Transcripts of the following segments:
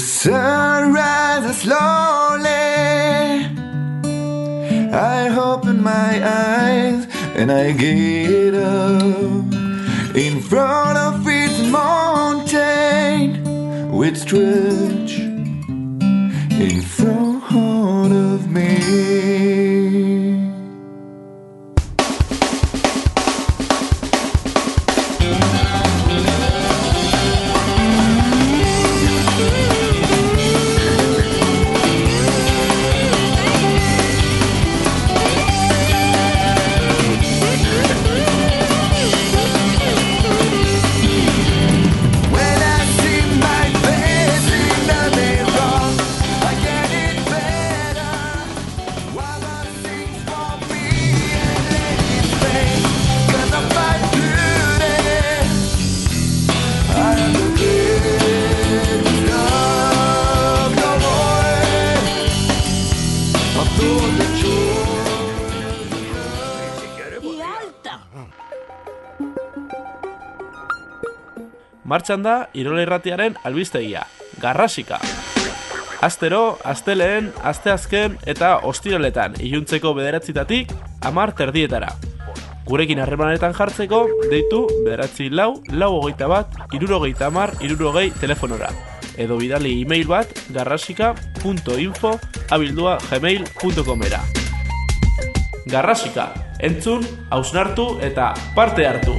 Sun rises slowly. I open my eyes and I get up in front of its mountain with stretch in front of me. Martxan da Irola Irratiaren albistegia, Garrasika. Astero, asteleen, asteazken eta ostiraletan iluntzeko bederatzitatik amar terdietara. Gurekin harremanetan jartzeko, deitu bederatzi lau, lau hogeita bat, irurogeita amar, irurogei telefonora. Edo bidali e-mail bat garrasika.info abildua gmail.comera. Garrasika, entzun, hausnartu eta parte hartu.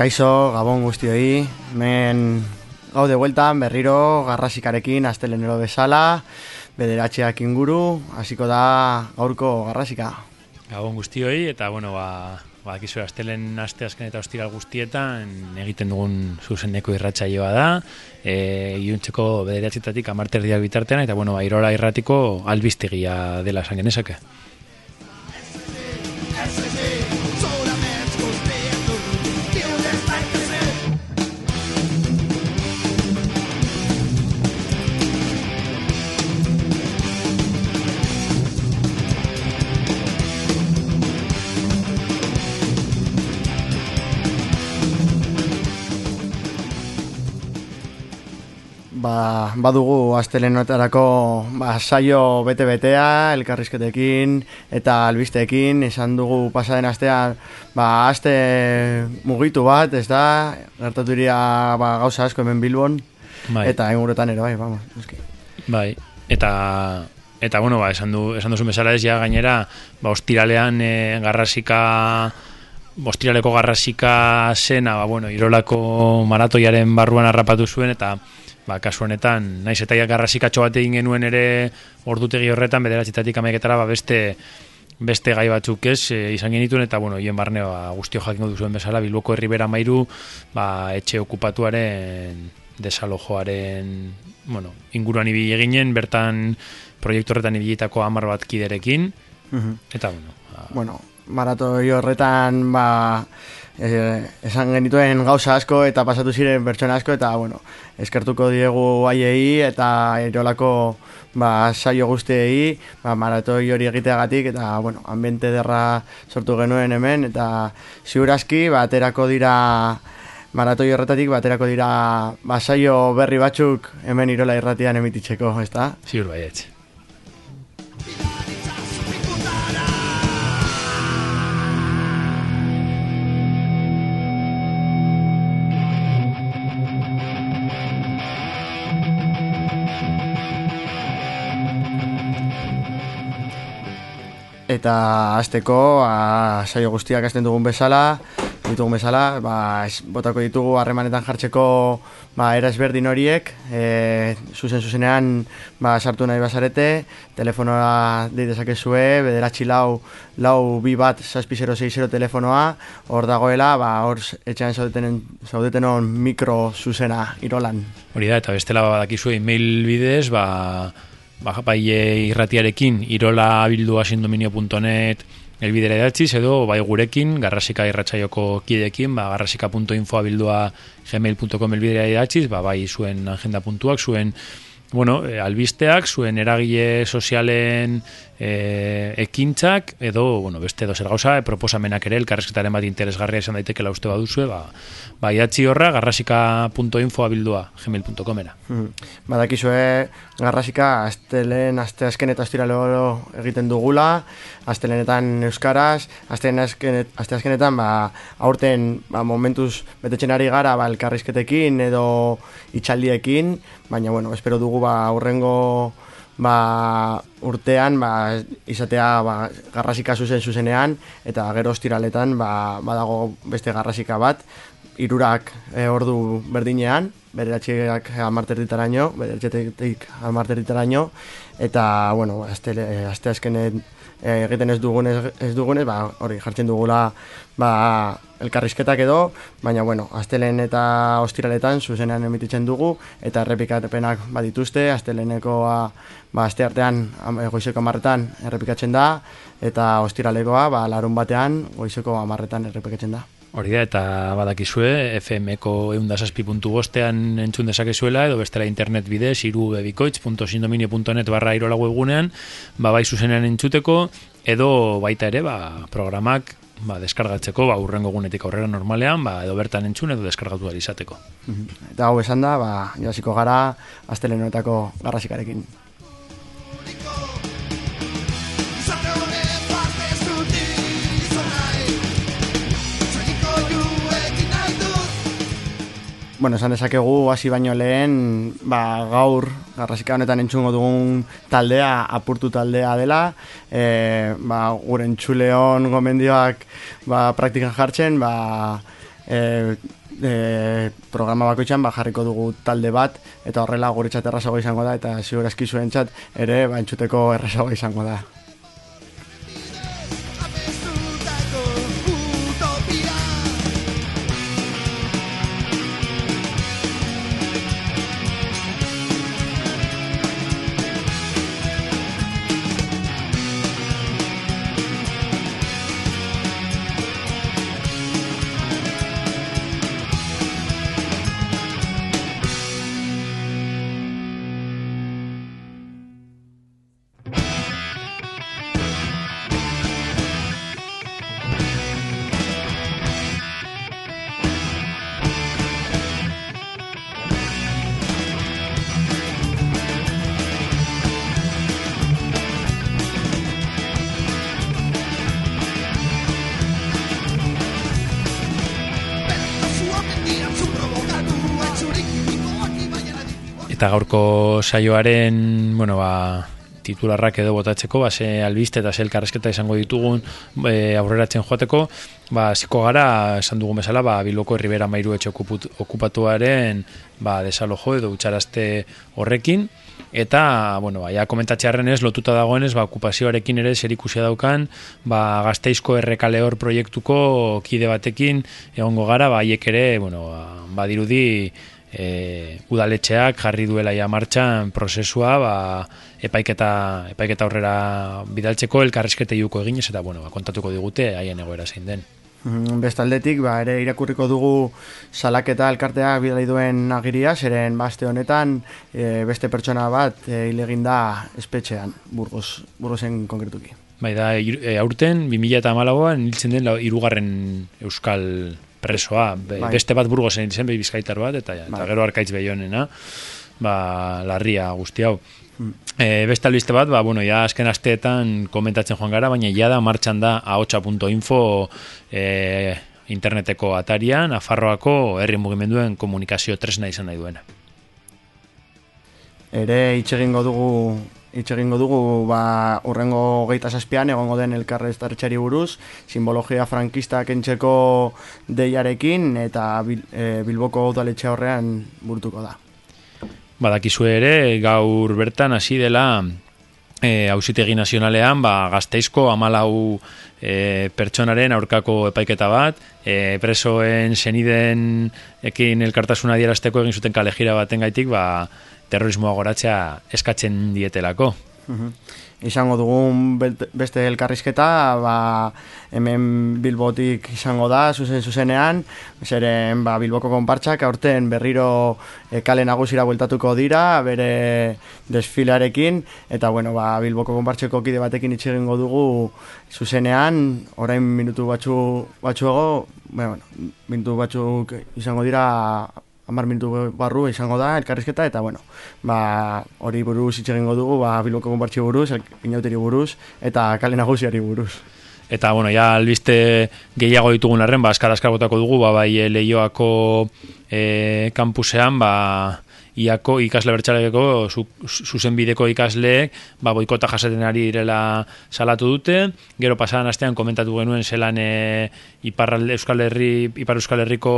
Kaixo, gabon guztioi, hemen gaude bueltan berriro garrasikarekin astelenero bezala, bederatxeak inguru, hasiko da gaurko garrasika. Gabon guztioi, eta bueno, ba, ba kizu, astelen aste azken eta ostiral guztietan egiten dugun zuzeneko irratsaioa da, e, iuntzeko bederatxetatik amarterdiak bitartean, eta bueno, ba, irola irratiko albiztegia dela esan genezake. Ba, badugu astelenoetarako ba, saio bete-betea, elkarrizketekin eta albisteekin, esan dugu pasaden astean ba, aste mugitu bat, ez da, gertatu ba, gauza asko hemen Bilbon, Bai. eta ingurutan ere, bai, vamos, eski. Bai, eta eta bueno, ba, esan du esan duzu bezala ez ja gainera, ba ostiralean e, garrasika ostiraleko garrasika zena, ba, bueno, irolako maratoiaren barruan harrapatu zuen eta ba, kasu honetan, naiz eta garrasikatxo bat egin genuen ere ordutegi horretan, bederatzitatik amaiketara, ba, beste beste gai batzuk ez, e, izan genituen, eta bueno, hien barne ba, guztio jakingo duzuen bezala, Bilboko herribera mairu, ba, etxe okupatuaren desalojoaren bueno, inguruan ibili eginen, bertan proiektu horretan ibilitako hamar bat kiderekin, Mhm. eta bueno, ba, bueno, maratoi horretan ba, e, esan genituen gauza asko eta pasatu ziren pertsona asko eta bueno, eskertuko diegu haiei eta erolako ba, saio guztiei ba, maratoi hori egiteagatik eta bueno, ambiente derra sortu genuen hemen eta ziurazki ba, aterako dira maratoi horretatik baterako dira ba, saio berri batzuk hemen irola irratian emititzeko, ezta? ziur baietz. Eta hasteko a, saio guztiak hasten dugun bezala, ditugun bezala, ba, ez, botako ditugu harremanetan jartzeko ba, era ezberdin horiek, e, zuzen zuzenean ba, sartu nahi bazarete, telefonoa dei dezakezue, bederatzi lau, lau bi bat zazpi 060 telefonoa, hor dagoela, ba, hor etxean zaudetenen, zaudetenon mikro zuzena irolan. Hori da, eta bestela badakizu e-mail bidez, ba, ba, bai irratiarekin irola bildua sindominio.net elbidera idatziz, edo bai gurekin, garrasika irratsaioko kidekin, ba, garrasika.info abildua gmail.com elbidera idatziz, ba, bai zuen agenda puntuak, zuen bueno, e, albisteak, zuen eragile sozialen e, ekintzak, edo, bueno, beste edo zer gauza, e, proposamenak ere, elkarrezketaren bat interesgarria izan daitekela uste baduzue, ba, ba idatzi horra, garrasika.info abildua gmail.com era. Mhm. Badakizue garrasika astelen aste azken eta ostirale oro egiten dugula, astelenetan euskaraz, aste azkenetan ba, aurten ba, momentuz betetzen ari gara ba, elkarrizketekin edo itxaldiekin, baina bueno, espero dugu ba, aurrengo ba, urtean ba, izatea ba, garrasika zuzen zuzenean eta gero ostiraletan ba, badago beste garrasika bat irurak e, ordu berdinean, bederatxiak amarterditaraino, bederatxetik amarterditaraino, eta, bueno, aste, eh, aste azkenet eh, egiten ez dugunez, ez dugunez, ba, hori jartzen dugula, ba, elkarrizketak edo, baina, bueno, astelen eta ostiraletan zuzenean emititzen dugu, eta errepikapenak badituzte, astelenekoa, ba, aste artean, am- goizeko amarretan errepikatzen da, eta ostiralekoa, ba, larun batean, goizeko amarretan errepikatzen da. Hori da, eta badakizue, FM-ko eundasazpi.bostean bostean entzun dezakezuela, edo bestela internet bidez, irubebikoitz.sindominio.net barra irola webgunean, ba, bai zuzenean entzuteko, edo baita ere, ba, programak ba, deskargatzeko, ba, urrengo gunetik aurrera normalean, ba, edo bertan entzun, edo deskargatu izateko. Eta hau esan da, ba, jasiko gara astelenoetako garrasikarekin. Bueno, esan dezakegu hasi baino lehen, ba, gaur garrasika honetan entzungo dugun taldea, apurtu taldea dela, e, ba, gure entzuleon gomendioak ba, praktikan jartzen, ba, e, e, programa bakoitzean ba, jarriko dugu talde bat eta horrela guretzat errazago izango da eta ziur aski zuentzat ere ba, entzuteko errazago izango da. Eta gaurko saioaren, bueno, ba, titularrak edo botatzeko, ba, ze albiste eta ze elkarrezketa izango ditugun e, aurreratzen joateko, ba, ziko gara, esan dugun bezala, ba, Bilboko Ribera Mairu etxe okupatuaren ba, desalojo edo utxarazte horrekin, eta, bueno, ba, ja komentatxearen ez, lotuta dagoenez, ba, okupazioarekin ere zerikusia daukan, ba, gazteizko errekaleor proiektuko kide batekin egongo gara, ba, haiek ere, bueno, ba, badirudi, e, udaletxeak jarri duela ja martxan prozesua ba, epaiketa, epaiketa aurrera bidaltzeko elkarrezkete juko eginez eta bueno, ba, kontatuko digute haien egoera zein den. Mm, Bestaldetik, ba, ere irakurriko dugu salaketa elkarteak bidali duen agiria, zeren baste honetan e, beste pertsona bat e, hilegin da espetxean, burgos, burgosen konkretuki. Bai da, e, aurten 2008an hiltzen den hirugarren euskal presoa, Be- Bai. beste bat burgozen zen, behi bizkaitar bat, eta, eta Bai. gero arkaitz behionena, ba, larria guzti hau. E, beste albiste bat, ba, bueno, ja azken asteetan komentatzen joan gara, baina ja da martxan da ahotsa.info e, interneteko atarian, Afarroako herri mugimenduen komunikazio tresna izan nahi duena. Ere hitz egingo dugu hitz egingo dugu ba, urrengo geita zazpian egongo den elkarreztartxari buruz, simbologia frankista kentzeko deiarekin eta bil, e, Bilboko udaletxe horrean burutuko da. Badakizue ere, gaur bertan hasi dela e, hausitegi nazionalean, ba, gazteizko amalau e, pertsonaren aurkako epaiketa bat, e, presoen seniden ekin elkartasuna dierazteko egin zuten kalejira baten gaitik, ba, terrorismoa goratzea eskatzen dietelako. Mhm. Izango dugun beste elkarrizketa, ba, hemen Bilbotik izango da, zuzen zuzenean, zeren ba, Bilboko konpartxak aurten berriro e, kale nagusira bueltatuko dira, bere desfilarekin, eta bueno, ba, Bilboko konpartxeko kide batekin hitz egingo dugu zuzenean, orain minutu batzu, batzuego, bueno, minutu batzuk izango dira hamar minutu barru izango da elkarrizketa eta bueno, ba, hori buruz hitz egingo dugu, ba, Bilboko konpartxi buruz, inauteri buruz eta kale nagusiari buruz. Eta, bueno, ja, albiste gehiago ditugun arren, ba, askar askar botako dugu, ba, bai, e, Leioako e, kampusean, ba, iako ikasle bertxaleko, zu, zuzen bideko ikasleek, ba, boikota jasaten ari direla salatu dute, gero pasadan astean komentatu genuen zelan e, iparralde Euskal Herri, Ipar Euskal Herriko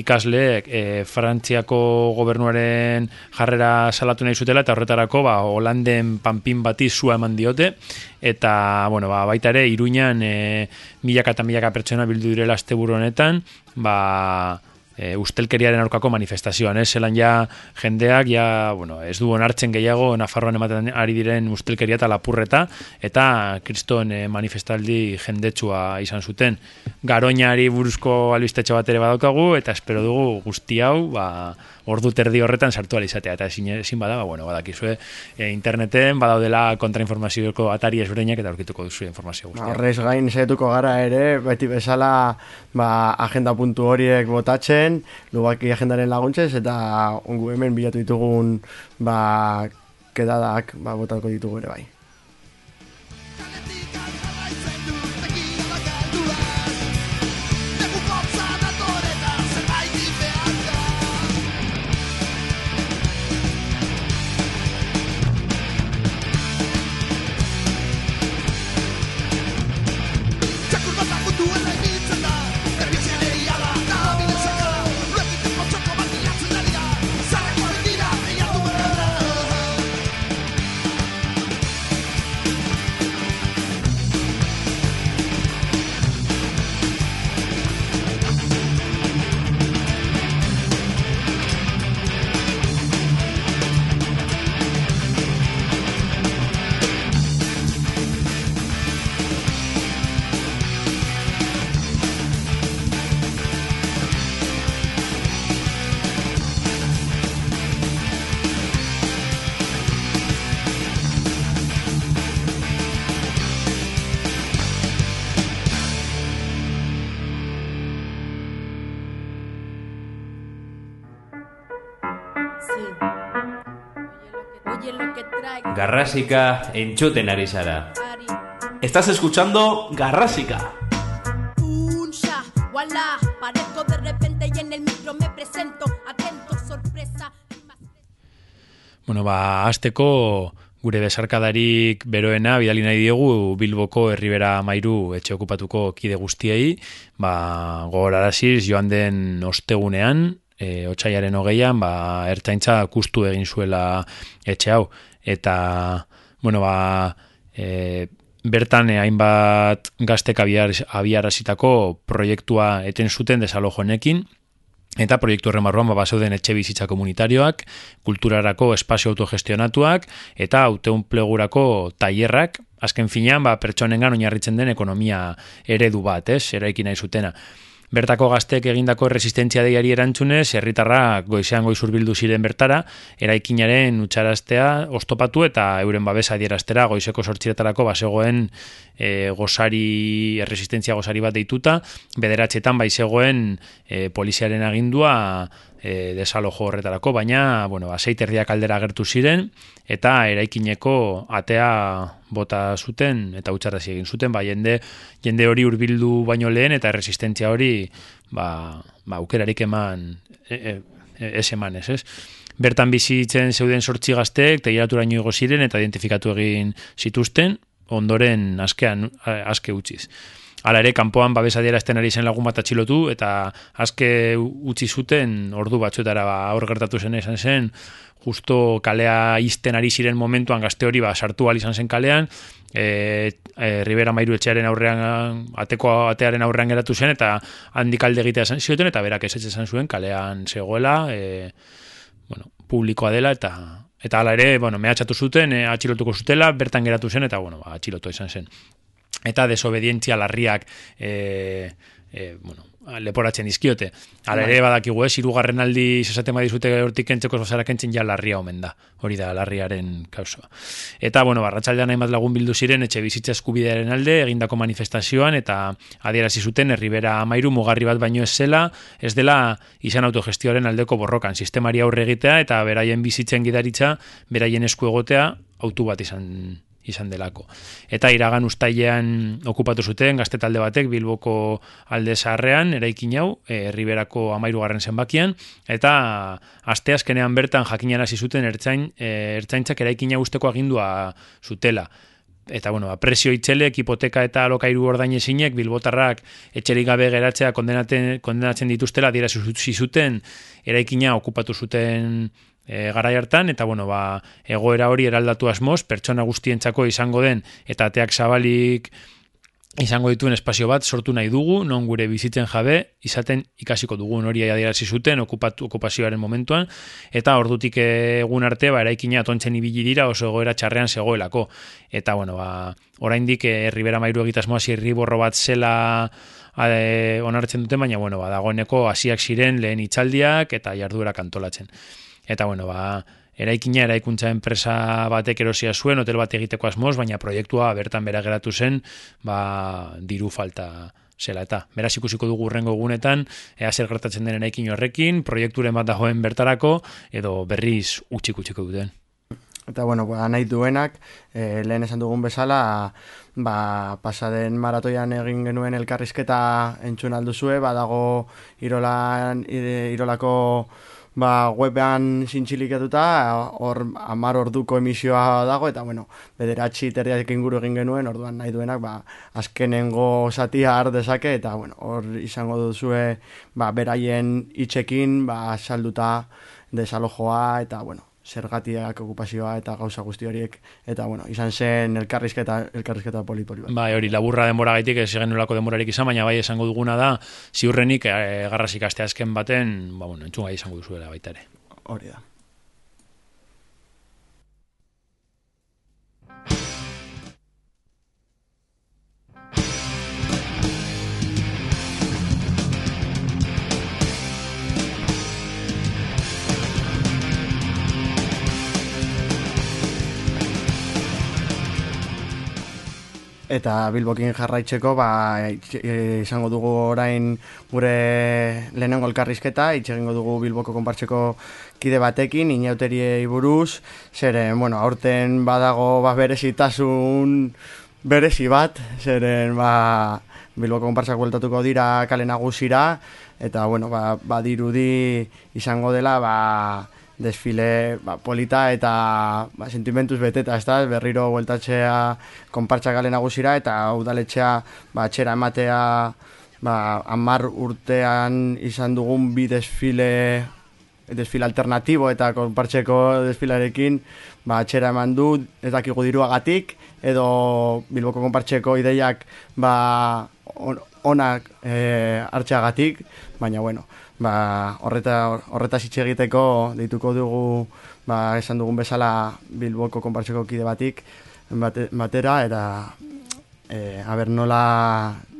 ikasleek e, Frantziako gobernuaren jarrera salatu nahi zutela, eta horretarako, ba, Holanden panpin bati zua eman diote, eta, bueno, ba, baita ere, iruñan e, milaka eta milaka pertsona bildu direla asteburu honetan, ba, e, ustelkeriaren aurkako manifestazioan, ez? Zelan ja jendeak, ja, bueno, ez du onartzen gehiago Nafarroan ematen ari diren ustelkeria eta lapurreta, eta kriston e, manifestaldi jendetsua izan zuten. Garoñari buruzko albistetxo bat ere badaukagu, eta espero dugu guzti hau, ba, ordu terdi horretan sartu alizatea, eta ezin, ezin bada, ba, bueno, badakizue, e, interneten badaudela kontrainformazioko atari ezberdinak eta aurkituko duzu informazio guztia. Horrez gain saiatuko gara ere, beti bezala ba, agenda puntu horiek botatzen, lubaki agendaren laguntzez, eta ongu hemen bilatu ditugun ba, kedadak ba, botako ditugu ere bai. Garrasika entzuten ari zara. Estás escuchando Garrásica. Uncha, voilà. Parezco de repente y en el micro me presento. Atento, sorpresa. Bueno, ba, azteko gure besarkadarik beroena bidali nahi diegu Bilboko Herribera Mairu etxe okupatuko kide guztiei, ba, gogoraraziz joan den ostegunean, e, otxaiaren hogeian, ba, ertzaintza kustu egin zuela etxe hau. Eta, bueno, ba, e, bertan hainbat gaztek abiar, abiarazitako proiektua eten zuten desalojo honekin, Eta proiektu horren barruan ba, bazeuden etxe bizitza komunitarioak, kulturarako espazio autogestionatuak eta autoenplegurako tailerrak, azken finean ba, pertsonengan oinarritzen den ekonomia eredu bat, ez, eraikin nahi zutena. Bertako gaztek egindako resistentzia deiari erantzunez, herritarrak goizean goiz urbildu ziren bertara, eraikinaren utxaraztea ostopatu eta euren babesa adieraztera goizeko sortxiretarako basegoen e, gozari, erresistentzia gozari bat deituta, bederatxetan baizegoen e, poliziaren agindua e, desalojo horretarako, baina, bueno, azeit erdiak aldera agertu ziren, eta eraikineko atea bota zuten, eta utxarrazi egin zuten, ba, jende, jende hori hurbildu baino lehen, eta erresistentzia hori, ba, ba aukerarik eman, e, e, e, eman, ez, ez? Bertan bizitzen zeuden sortzi gaztek, teiraturaino igo ziren, eta identifikatu egin zituzten, ondoren askean, aske utziz. Hala ere, kanpoan babesa adierazten ari zen lagun bat atxilotu, eta azke utzi zuten ordu batzuetara ba, aur gertatu zen esan zen, justo kalea izten ari ziren momentuan gazte hori ba, sartu al izan zen kalean, e, e, Rivera Mairu etxearen aurrean, ateko atearen aurrean geratu zen, eta handik alde egitea zen zioten, eta berak ez esan zuen, kalean zegoela, e, bueno, publikoa dela, eta eta hala ere, bueno, mehatxatu zuten, e, atxilotuko zutela, bertan geratu zen, eta bueno, ba, atxilotu izan zen eta desobedientzia larriak e, e, bueno, leporatzen dizkiote. Hala ere badakigu ez, irugarren aldi esaten badizute hortik kentzeko zozara kentzen ja larria omen da. Hori da, larriaren kausoa. Eta, bueno, barratxaldean hainbat lagun bildu ziren etxe bizitza eskubidearen alde, egindako manifestazioan, eta adierazi zuten herribera amairu mugarri bat baino ez zela, ez dela izan autogestioaren aldeko borrokan. Sistemari aurre egitea eta beraien bizitzen gidaritza, beraien esku egotea, autu bat izan izan delako. Eta iragan ustailean okupatu zuten gazte talde batek Bilboko alde zaharrean, eraikin hau, Herriberako amairugarren zenbakian, eta aste azkenean bertan jakinan hasi zuten ertzain, e, ertzaintzak eraikin hau usteko agindua zutela. Eta, bueno, presio itxelek, hipoteka eta alokairu ordain ezinek, bilbotarrak etxerik gabe geratzea kondenatzen dituztela, dira zuten, eraikina okupatu zuten e, garai hartan eta bueno, ba, egoera hori eraldatu asmoz, pertsona guztientzako izango den eta ateak zabalik izango dituen espazio bat sortu nahi dugu, non gure bizitzen jabe izaten ikasiko dugu hori adierazi zuten okupatu okupazioaren momentuan eta ordutik egun arte ba eraikina atontzen ibili dira oso egoera txarrean zegoelako. Eta bueno ba oraindik Herribera Mairu egitasmoa zirri borro bat zela ade, onartzen dute baina bueno ba dagoeneko hasiak ziren lehen itzaldiak eta jarduera kantolatzen eta bueno, ba, eraikina eraikuntza enpresa batek erosia zuen, hotel bat egiteko asmoz, baina proiektua bertan bera geratu zen, ba, diru falta zela eta beraz ikusiko dugu urrengo egunetan ea zer gertatzen den eraikin horrekin, proiekturen bat dagoen bertarako edo berriz utxik utxiko duten. Eta bueno, ba, nahi duenak, e, lehen esan dugun bezala, ba, pasaden maratoian egin genuen elkarrizketa entzun alduzue, badago irolan, irolako ba, webean zintxilikatuta, hor amar orduko emisioa dago, eta bueno, bederatzi terriak inguru egin genuen, orduan nahi duenak, ba, azkenengo satia har dezake, eta bueno, hor izango duzue, ba, beraien itxekin, ba, salduta desalojoa, eta bueno, zergatiak okupazioa eta gauza guzti horiek eta bueno, izan zen elkarrizketa elkarrizketa polipoli bat. Bai, hori laburra denbora gaitik ez egen nolako denborarik izan, baina bai esango duguna da ziurrenik e, garrasik aste azken baten, ba bueno, entzungai izango duzuela baita ere. Hori da. Eta Bilbokin jarraitzeko ba, itx- e, izango dugu orain gure lehenengo elkarrizketa, itx egingo dugu Bilboko konpartzeko kide batekin, inauteriei buruz, zeren, bueno, aurten badago ba, berezitasun berezi bat, zeren ba, Bilboko konpartzak bueltatuko dira kale nagusira, eta bueno, ba, badirudi izango dela ba, desfile ba, polita eta ba, sentimentuz beteta, ez da, berriro bueltatzea konpartza gale nagusira eta udaletxea ba, txera ematea ba, amar urtean izan dugun bi desfile desfile alternatibo eta konpartzeko desfilarekin ba, txera eman du ez dakigu diruagatik edo Bilboko konpartzeko ideiak ba, on, onak e, hartxeagatik, baina bueno, ba, horreta, horreta hitz egiteko deituko dugu ba, esan dugun bezala Bilboko konpartzeko kide batik bate, batera eta e, a ber, nola,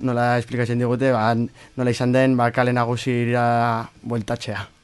nola esplikatzen digute, ba, nola izan den ba, kale nagusira bueltatzea.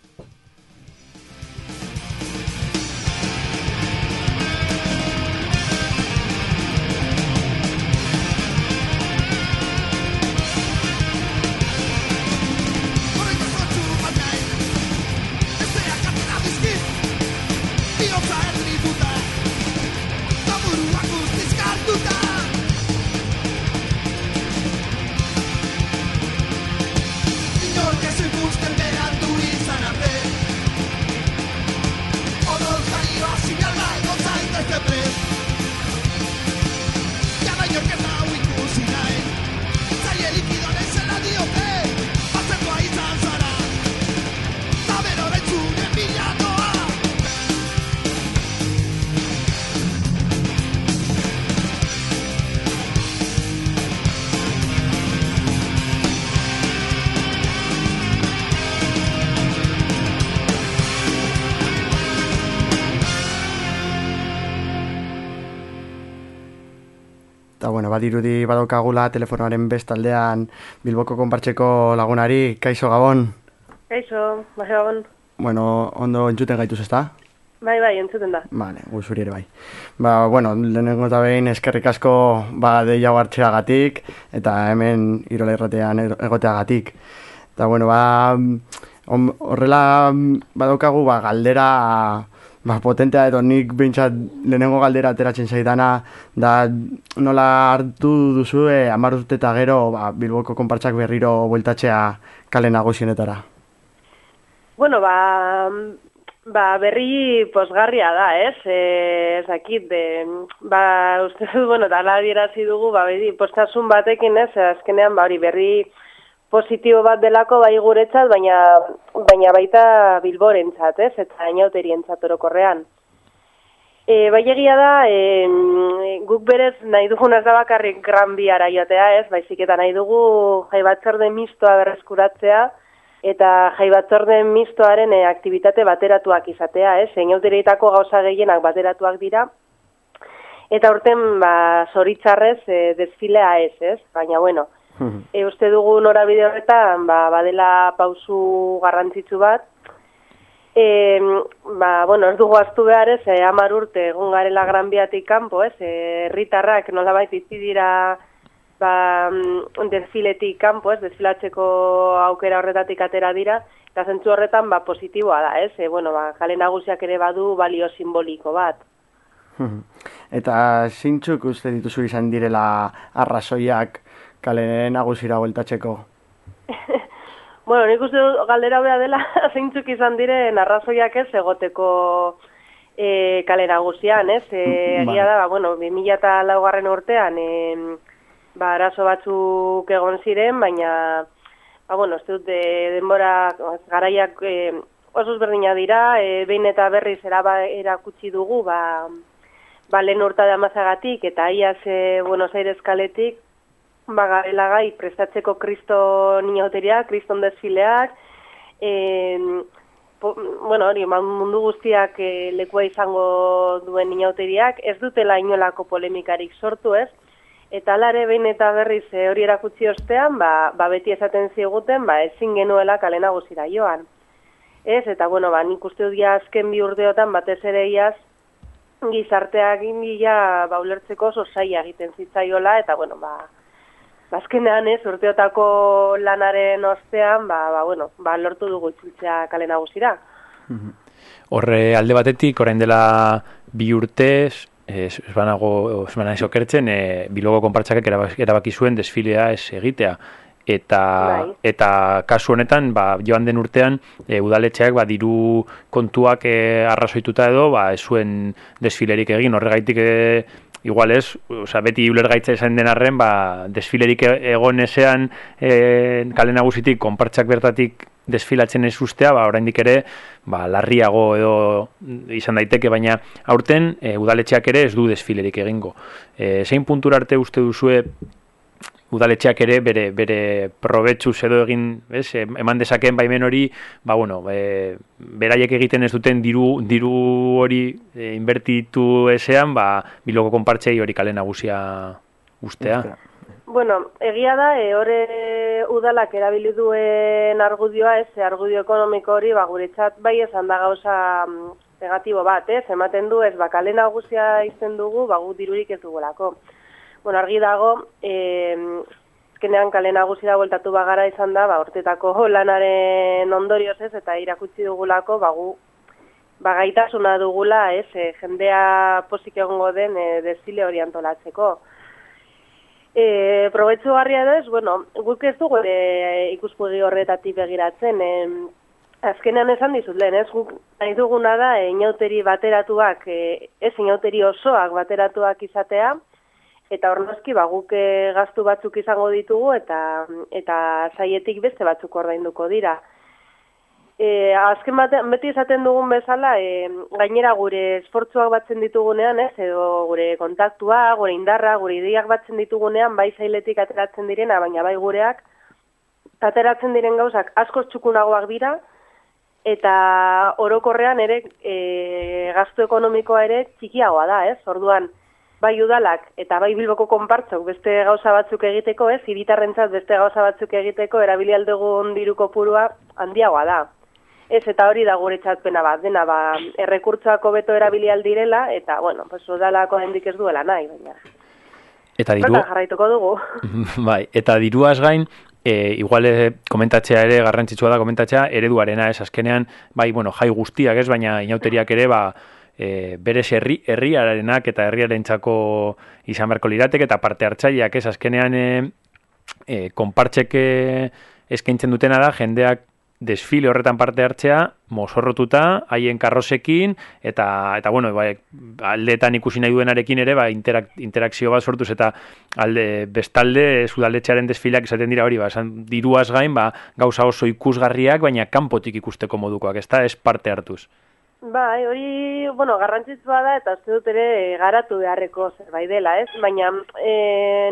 Bueno, badirudi badaukagula telefonoaren bestaldean Bilboko konpartzeko lagunari, kaixo gabon. Kaixo, bai gabon. Bueno, ondo entzuten gaituz ezta? Bai, bai, entzuten da. Vale, gu zuri ere bai. Ba, bueno, lehenengo eta behin eskerrik asko ba, deia hartzeagatik eta hemen irola irratean egoteagatik. Eta bueno, ba, on- horrela badaukagu ba, galdera ba, potentea edo nik behintzat lehenengo galdera ateratzen zaidana da nola hartu duzu e, amar eta gero ba, Bilboko konpartsak berriro bueltatzea kale nagusienetara. Bueno, ba, ba berri posgarria da, ez? E, ez dakit, de, ba, uste dut, bueno, eta ala adierazi dugu, ba, bedi, postasun batekin, ez? Azkenean, ba, hori berri positibo bat delako bai guretzat, baina, baina baita bilborentzat, ez? Eta inauterientzat orokorrean. E, bai egia da, e, guk berez nahi dugun ez da bakarrik gran biara joatea, ez? Baizik eta nahi dugu jai batzorde mistoa berreskuratzea, eta jai batzorde mistoaren e, aktivitate bateratuak izatea, ez? Inauterietako gauza gehienak bateratuak dira, eta urten, ba, zoritzarrez, e, desfilea ez, ez? Baina, bueno, e, uste dugu norabide horretan, ba, badela pausu garrantzitsu bat, E, ba, bueno, ez dugu aztu behar ez, eh, amar urte egun garela gran biatik kanpo, ez, eh, herritarrak nolabait bizi dira ba, mm, desfiletik kanpo, ez, desfilatzeko aukera horretatik atera dira, eta zentzu horretan, ba, positiboa da, ez, e, bueno, ba, kale nagusiak ere badu balio simboliko bat. Eta zeintzuk uste dituzu izan direla arrazoiak kale nagusira bueltatzeko? Bueno, nik uste dut galdera bea dela zeintzuk izan diren arrazoiak ez egoteko e, kale nagusian, ez? E, egia da, ba, bueno, 2000 garren urtean, e, ba, arazo batzuk egon ziren, baina, ba, bueno, ez dut de, denbora, ez, garaiak e, oso ezberdina dira, e, behin eta berriz eraba, erakutsi dugu, ba, ba, lehen urta damazagatik, eta iaz e, Buenos Aires kaletik, ba, garela gai prestatzeko kristo ninauteria, kriston desfileak, e, po, bueno, hori, mundu guztiak e, lekua izango duen ninauteriak, ez dutela inolako polemikarik sortu ez, eta alare behin eta berriz e, hori erakutsi ostean, ba, ba beti esaten ziguten, ba ezin genuela kale nagusira joan. Ez, eta bueno, ba, nik uste dut azken bi urteotan batez ere iaz, gizarteak india ba, ulertzeko oso egiten zitzaiola, eta bueno, ba, azkenean ez, urteotako lanaren ostean, ba, ba, bueno, ba, lortu dugu itzultzea kale nagusira. Horre alde batetik, orain dela bi urtez, ez ez banago, ez banago okertzen, e, biloko konpartzakek erabaki, erabaki zuen desfilea ez egitea. Eta, Bai. eta kasu honetan, ba, joan den urtean, e, udaletxeak ba, diru kontuak e, arrazoituta edo, ba, ez zuen desfilerik egin, horregaitik e, igual ez, osea, beti ulergaitza izan den arren, ba, desfilerik e- egon ezean e, kale nagusitik, konpartxak bertatik desfilatzen ez ustea, ba, oraindik ere, ba, larriago edo izan daiteke, baina aurten e, udaletxeak ere ez du desfilerik egingo. E, zein puntura arte uste duzue udaletxeak ere bere bere probetxuz edo egin, ez, em- eman dezakeen baimen hori, ba bueno, e, beraiek egiten ez duten diru diru hori e, inbertitu ezean, ba biloko konpartzei hori kale nagusia ustea. Bueno, egia da, e, hore udalak erabili duen argudioa, ez, e, argudio ekonomiko hori, ba, guretzat bai esan da gauza mm, negatibo bat, ez, ematen du, ez, ba, kale nagusia izten dugu, ba, gu dirurik ez dugulako. Bueno, argi dago, e, azkenean kale nagusira bueltatu bagara izan da, ba, hortetako lanaren ondorioz ez, eta irakutsi dugulako, ba, gu ba, dugula, ez, e, jendea posik egongo den e, desfile hori antolatzeko. E, probetzu garria da ez, bueno, guk ez dugu ere ikuspegi horretatik begiratzen. E, azkenean esan dizut lehen, ez, guk nahi duguna da e, inauteri bateratuak, e, ez inauteri osoak bateratuak izatea, eta hor noski ba, guk e, gastu batzuk izango ditugu eta eta saietik beste batzuk ordainduko dira. E, azken bate, beti esaten dugun bezala, e, gainera gure esfortzuak batzen ditugunean, ez, edo gure kontaktua, gure indarra, gure ideiak batzen ditugunean, bai zailetik ateratzen direna, baina bai gureak, ateratzen diren gauzak asko txukunagoak dira, eta orokorrean ere e, gastu ekonomikoa ere txikiagoa da, ez? Orduan, bai udalak eta bai bilboko konpartzok beste gauza batzuk egiteko, ez? Hiritarrentzat beste gauza batzuk egiteko erabili aldegun diru kopurua handiagoa da. Ez, eta hori da gure txatpena bat, dena, ba, errekurtzoak hobeto erabili aldirela, eta, bueno, pues, udalako hendik ez duela nahi, baina. Eta diru, Horretan jarraituko dugu. bai, eta diruaz gain, e, igual e, komentatzea ere garrantzitsua da komentatzea ereduarena ez azkenean, bai, bueno, jai guztiak ez, baina inauteriak ere, ba, e, berez herri, herriarenak eta herriarentzako izan beharko liratek eta parte hartzaileak ez azkenean e, e, konpartxek e, eskaintzen dutena da jendeak desfile horretan parte hartzea, mozorrotuta, haien karrosekin, eta, eta bueno, bai, aldeetan ikusi nahi duenarekin ere, ba, interak, interakzio bat sortuz, eta alde, bestalde, zudaletxearen desfileak izaten dira hori, ba, esan, diruaz gain, ba, gauza oso ikusgarriak, baina kanpotik ikusteko modukoak, ez da, ez parte hartuz. Bai, hori, bueno, garrantzitsua da eta uste dut ere garatu beharreko zerbait dela, ez? Baina, e,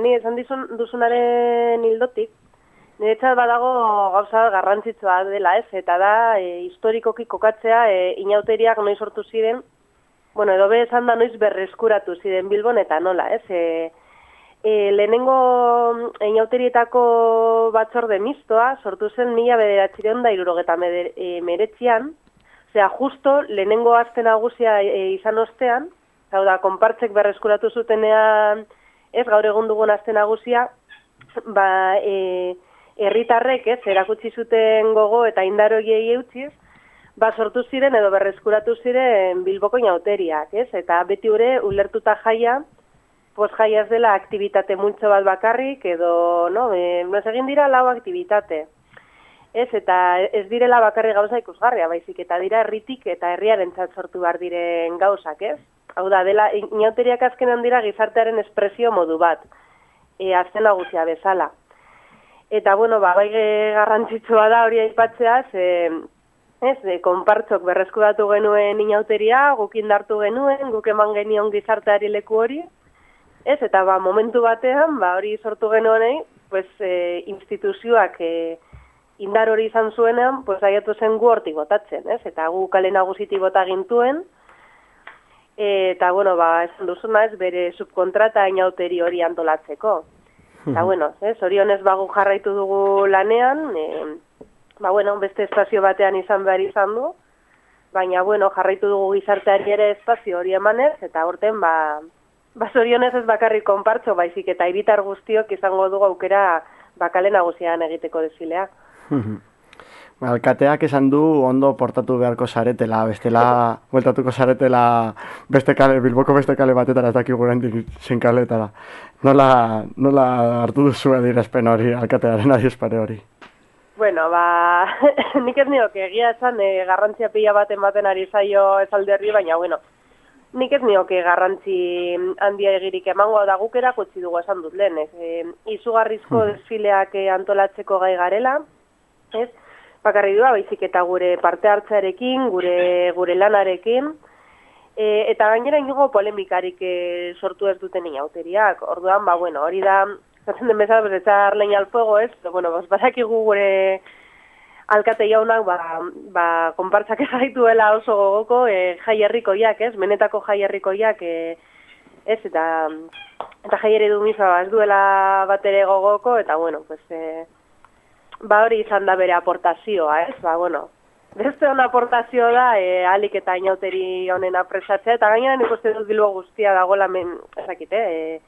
ni esan dizun, duzunaren hildotik, niretzat badago gauza garrantzitsua dela, ez? Eta da, e, historikoki kokatzea, e, inauteriak noiz sortu ziren, bueno, edo be esan da noiz berreskuratu ziren Bilbon eta nola, ez? E, e, lehenengo mm, inauterietako batzorde mistoa sortu zen mila bederatzireun da irurogeta meretzian, Osea, justo lehenengo azte nagusia e, izan ostean, hau da, konpartzek berreskuratu zutenean, ez gaur egun dugun azte nagusia, ba, e, herritarrek, ez, erakutsi zuten gogo eta indaro hiei eutziz, ba, sortu ziren edo berreskuratu ziren bilboko inauteriak, ez, eta beti ure ulertuta jaia, pues jaia ez dela aktivitate multzo bat bakarrik, edo, no, e, egin dira lau aktivitate. Ez, eta ez direla bakarri gauza ikusgarria, baizik, eta dira herritik eta herriaren sortu behar diren gauzak, ez? Hau da, dela, inauteriak azkenan dira gizartearen espresio modu bat, e, azten nagusia bezala. Eta, bueno, ba, bai garrantzitsua da hori aipatzea, ze, ez, e, konpartzok berreskuratu genuen inauteria, guk indartu genuen, guk eman genion gizarteari leku hori, ez, eta ba, momentu batean, ba, hori sortu genuen, pues, e, instituzioak e, indar hori izan zuenean, pues aiatu zen gu hortik botatzen, ez? Eta gu kale nagusitik bota gintuen, eta, bueno, ba, esan duzuna ez, bere subkontrata inauteri hori antolatzeko. Eta, bueno, ez, orionez bagu jarraitu dugu lanean, e, ba, bueno, beste espazio batean izan behar izan du, baina, bueno, jarraitu dugu gizarteari ere espazio hori emanez, eta horten, ba, ba zorionez ez bakarrik konpartxo, baizik eta hiritar guztiok izango dugu aukera bakale nagusian egiteko desfilea. Ba, Alkateak esan du ondo portatu beharko saretela, bestela bueltatuko saretela beste kale, Bilboko beste kale batetara ez dakik gurendik zein kaletara. Nola, nola hartu duzu adierazpen hori, alkatearen adierazpare hori? Bueno, ba, nik ez nioke egia esan e, garrantzia pila bat ematen ari zaio esalderri, baina, bueno, nik ez nioke garrantzi handia egirik emango da guk erakutsi dugu esan dut lehen, ez? E, izugarrizko desfileak eh, antolatzeko gai garela, ez? Bakarri dua, baizik eta gure parte hartzearekin, gure, gure lanarekin, e, eta gainera inigo polemikarik e, sortu ez duten inauteriak. Orduan, ba, bueno, hori da, zaten den bezala, echar leña al fuego, ez? Pero, bueno, pues, badakigu gure alkate jaunak, ba, ba, konpartzak ez gaituela oso gogoko e, jai herrikoiak, ez? Menetako jai herrikoiak, e, ez? Eta, eta jai eredu misa, ba, ez duela bat ere gogoko, eta, bueno, pues, e, ba hori izan da bere aportazioa, ez? Ba, bueno, beste hona aportazio da, e, alik eta inauteri honen apresatzea, eta gainera nik uste dut bilbo guztia dagoela men, ezakite, e,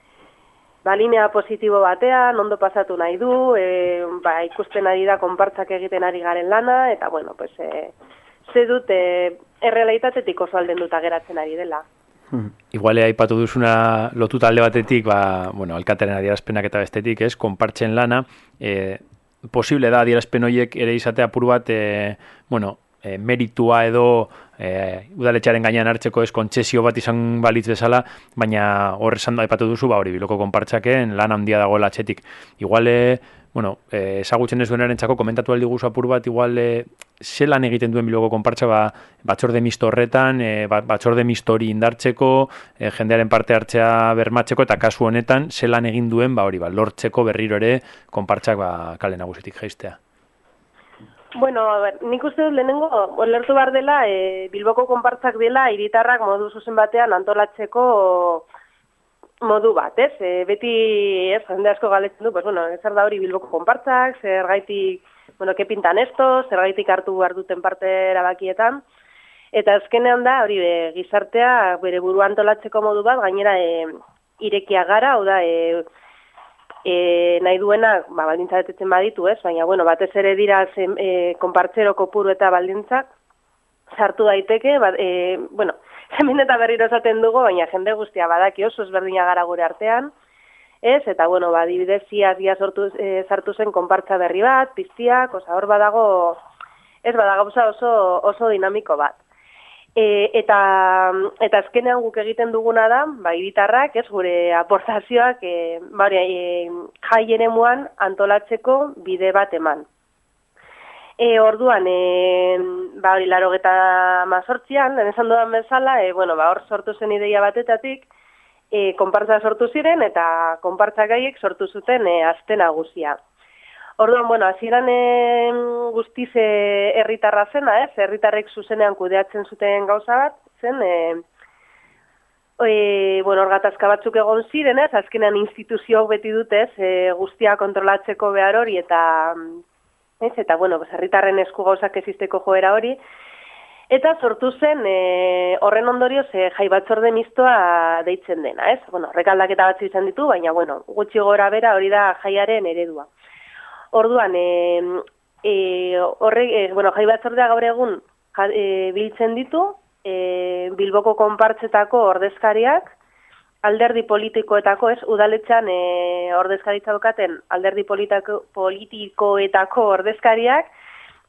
ba, linea positibo batean, ondo pasatu nahi du, e, ba, ikusten ari da konpartzak egiten ari garen lana, eta bueno, pues, e, ze dut, e, errealitatetik oso alden dut geratzen ari dela. Iguale aipatu duzuna lotu talde batetik, ba, bueno, alkateren adierazpenak eta bestetik, ez, konpartzen lana, e, posible da adierazpen horiek ere izate apur bat, e, bueno, e, meritua edo e, udaletxaren gainean hartzeko ez kontsesio bat izan balitz bezala, baina hor esan da aipatu duzu, ba hori biloko konpartzaken lan handia dagoela atxetik. Iguale, bueno, e, ezagutzen ez duenaren txako, komentatu aldi apur bat, igual, e, ze egiten duen biloko konpartza, ba, batzorde misto horretan, e, ba- batzorde misto hori indartzeko, e, jendearen parte hartzea bermatzeko, eta kasu honetan, ze lan egin duen, ba, hori, ba, lortzeko berriro ere, konpartzak, ba, kale nagusitik jaistea. Bueno, a ber, nik uste dut lehenengo, lertu behar dela, e, Bilboko konpartzak dela, hiritarrak modu zuzen batean antolatzeko modu bat, ez? E, beti, ez, jende asko galetzen du, pues, bueno, zer da hori Bilboko konpartzak, zer gaitik, bueno, ke pintan esto, zer gaitik hartu behar duten parte erabakietan, eta azkenean da, hori, be, gizartea bere buru antolatzeko modu bat, gainera, e, irekia gara, hau da, e, e, nahi duenak, ba, baldintza betetzen baditu, ez? Baina, bueno, batez ere dira zen, e, konpartzero kopuru eta baldintzak sartu daiteke, ba, e, bueno, hemen eta berriro esaten dugu, baina jende guztia badaki oso ezberdina gara gure artean, ez? Eta, bueno, ba, dibidez, iaz, iaz sortu, e, sartu zen konpartza berri bat, piztiak, oza, hor badago, ez badago oso, oso dinamiko bat. E, eta, eta azkenean guk egiten duguna da, ba, hiritarrak, ez, gure aportazioak, e, bari, e, jai eremuan antolatzeko bide bat eman. E, orduan, e, ba, hori, laro geta mazortzian, esan dudan bezala, e, bueno, ba, hor sortu zen ideia batetatik, e, konpartza sortu ziren, eta konpartza gaiek sortu zuten e, azte nagusia. Orduan, bueno, hasieran e, guztiz e, herritarra zena, ez? Herritarrek zuzenean kudeatzen zuten gauza bat, zen, e, e, bueno, orgatazka batzuk egon ziren, ez? Azkenean instituzioak beti dutez, e, guztia kontrolatzeko behar hori, eta, ez? Eta, bueno, herritarren esku gauzak ezisteko joera hori, Eta sortu zen e, horren ondorioz e, jai batzorde mistoa deitzen dena, ez? Bueno, rekaldaketa batzu izan ditu, baina bueno, gutxi gora bera hori da jaiaren eredua. Orduan, e, e, horre, e, bueno, jai batzordea gaur egun ja, e, biltzen ditu, e, Bilboko konpartzetako ordezkariak, alderdi politikoetako, ez, udaletxan e, ordezkaritza daukaten alderdi politiko, politikoetako ordezkariak,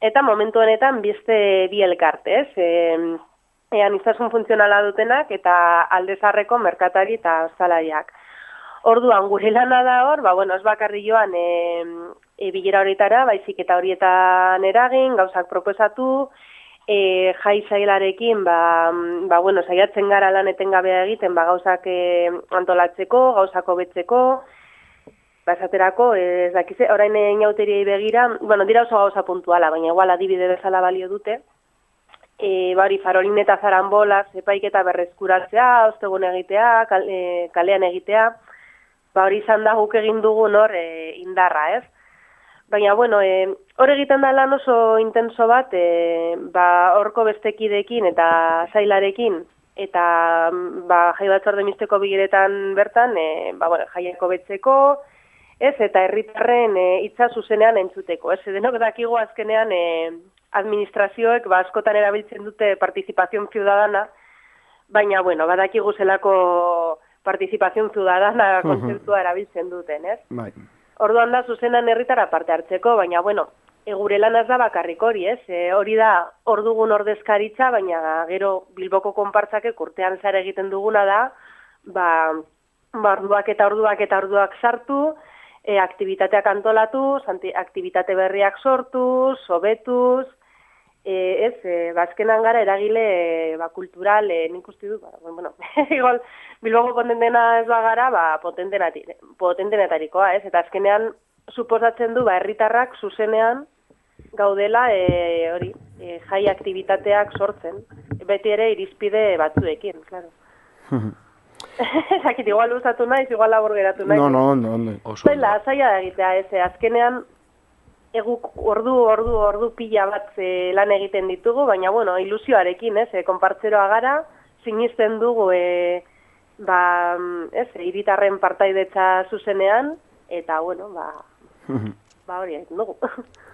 eta momentu honetan beste bi elkarte, ez? E, ean izasun funtzionala dutenak eta aldezarreko merkatari eta zalariak. Orduan, gure lana da hor, ba, bueno, ez bakarri joan e, e, bilera horietara, baizik eta horietan eragin, gauzak proposatu, e, jai zailarekin, ba, ba, bueno, saiatzen gara lan etengabea egiten, ba, gauzak e, antolatzeko, gauzako betzeko, basaterako, ez dakize, orain inauteriei begira, bueno, dira oso gauza puntuala, baina igual adibide bezala balio dute, e, bari farolin eta zarambola, zepaiketa berrezkuratzea, ostegun egitea, kal, e, kalean egitea, ba hori izan da guk egin dugun hor e, indarra, ez? Baina, bueno, e, hor egiten da lan oso intenso bat, e, ba, horko bestekidekin eta zailarekin, eta mm, ba, jai batzorde misteko bigiretan bertan, e, ba, bueno, jaiako betzeko, ez, eta herritarren e, hitza zuzenean entzuteko, ez, denok dakigu azkenean e, administrazioek ba, askotan erabiltzen dute participación ciudadana, baina, bueno, badakigu zelako participación ciudadana kontzeptua erabiltzen duten, ez? Bai. Orduan da zuzenan herritara parte hartzeko, baina bueno, e, gure lan ez da bakarrik hori, ez? E, hori da ordugun ordezkaritza, baina gero Bilboko konpartzakek urtean zara egiten duguna da, ba, ba orduak eta orduak eta orduak sartu, e, aktivitateak antolatu, santi, aktivitate berriak sortu, sobetuz, e, ez, e, bazkenan gara eragile e, ba, kultural, e, nik uste du, ba, bueno, igual, Bilboko potentena ez bagara, ba, potentenetarikoa, ez, eta azkenean suposatzen du, ba, herritarrak zuzenean gaudela, e, hori, e, jai aktivitateak sortzen, beti ere irizpide batzuekin, claro. Zakit, igual luzatu naiz, igual labor geratu naiz. No, no, ondo, ondo. Oso Zaila, zaila egitea, ez, azkenean eguk ordu, ordu, ordu pila bat eh, lan egiten ditugu, baina, bueno, ilusioarekin, ez, eh, konpartzeroa gara, sinisten dugu, e, ba, ez, hiritarren partaidetza zuzenean, eta, bueno, ba, ba hori egiten dugu.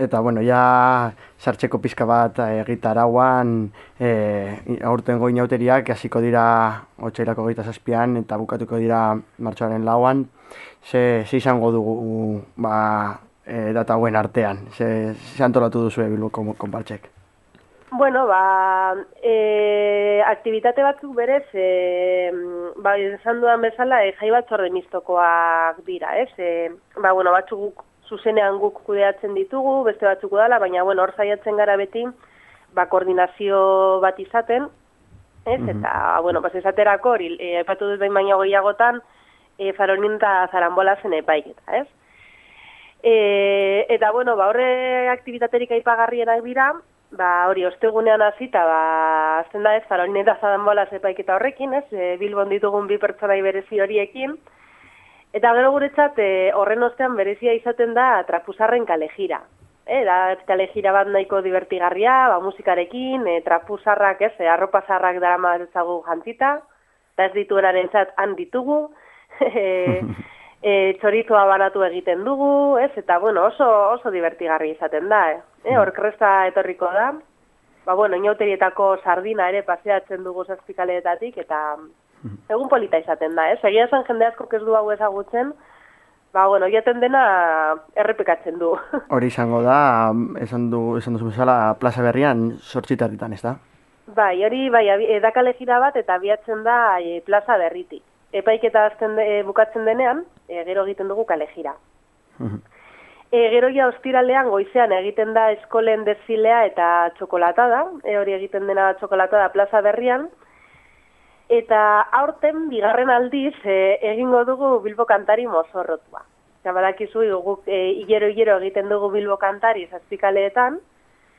Eta, bueno, ja sartxeko pizka bat egitarauan e, aurten goinauteriak hasiko dira otxailako geita zazpian eta bukatuko dira martxoaren lauan. Ze, ze izango dugu ba, e, data hauen artean? Ze, ze antolatu duzu Bilboko konpartxek? Bueno, ba, e, aktivitate batzuk berez, e, ba, esan dudan bezala, e, jai batzorde mistokoak dira, ez? E, ba, bueno, batzuk guk zuzenean guk kudeatzen ditugu, beste batzuk dala, baina, bueno, hor saiatzen gara beti, ba, koordinazio bat izaten, ez? Eta, bueno, bas, esaterako hori, e, aipatu dut behin baino gehiagotan, e, faronin eta zarambola zen epaiketa, ez? E, eta, bueno, ba, horre aktivitaterik aipagarrienak dira, ba, hori, ostegunean hasita ba, azten da ez, faronin eta zarambola epaiketa horrekin, ez? E, Bilbon ditugun bi pertsonai berezi horiekin, Eta gero guretzat e, horren ostean berezia izaten da trapuzarren kalejira. E, da kalejira bat nahiko divertigarria, ba, musikarekin, e, trapuzarrak, ez, e, arropa zarrak dara maretzagu jantzita, eta ez dituenaren zat han ditugu, e, txoritua banatu egiten dugu, ez, eta bueno, oso, oso divertigarri izaten da, eh? e, orkresta etorriko da, ba, bueno, inauterietako sardina ere paseatzen dugu zazpikaleetatik, eta egun polita izaten da, ez? Egia esan jende askok ez du hau ezagutzen, ba, bueno, jaten dena errepikatzen du. Hori izango da, esan, du, esan duzu bezala, plaza berrian sortxitarritan, ez da? bai, hori, bai, abi- e, da kale gira bat eta abiatzen da e, plaza berritik. Epaiketa azten de, e, bukatzen denean, e, gero egiten dugu kale gira. E, gero ja ostiralean goizean egiten da eskolen dezilea eta txokolatada, e, hori egiten dena txokolatada plaza berrian, eta aurten bigarren aldiz e, egingo dugu Bilbo kantari mozorrotua. Eta badakizu guk e, hilero-hilero egiten dugu Bilbo kantari zazpikaleetan,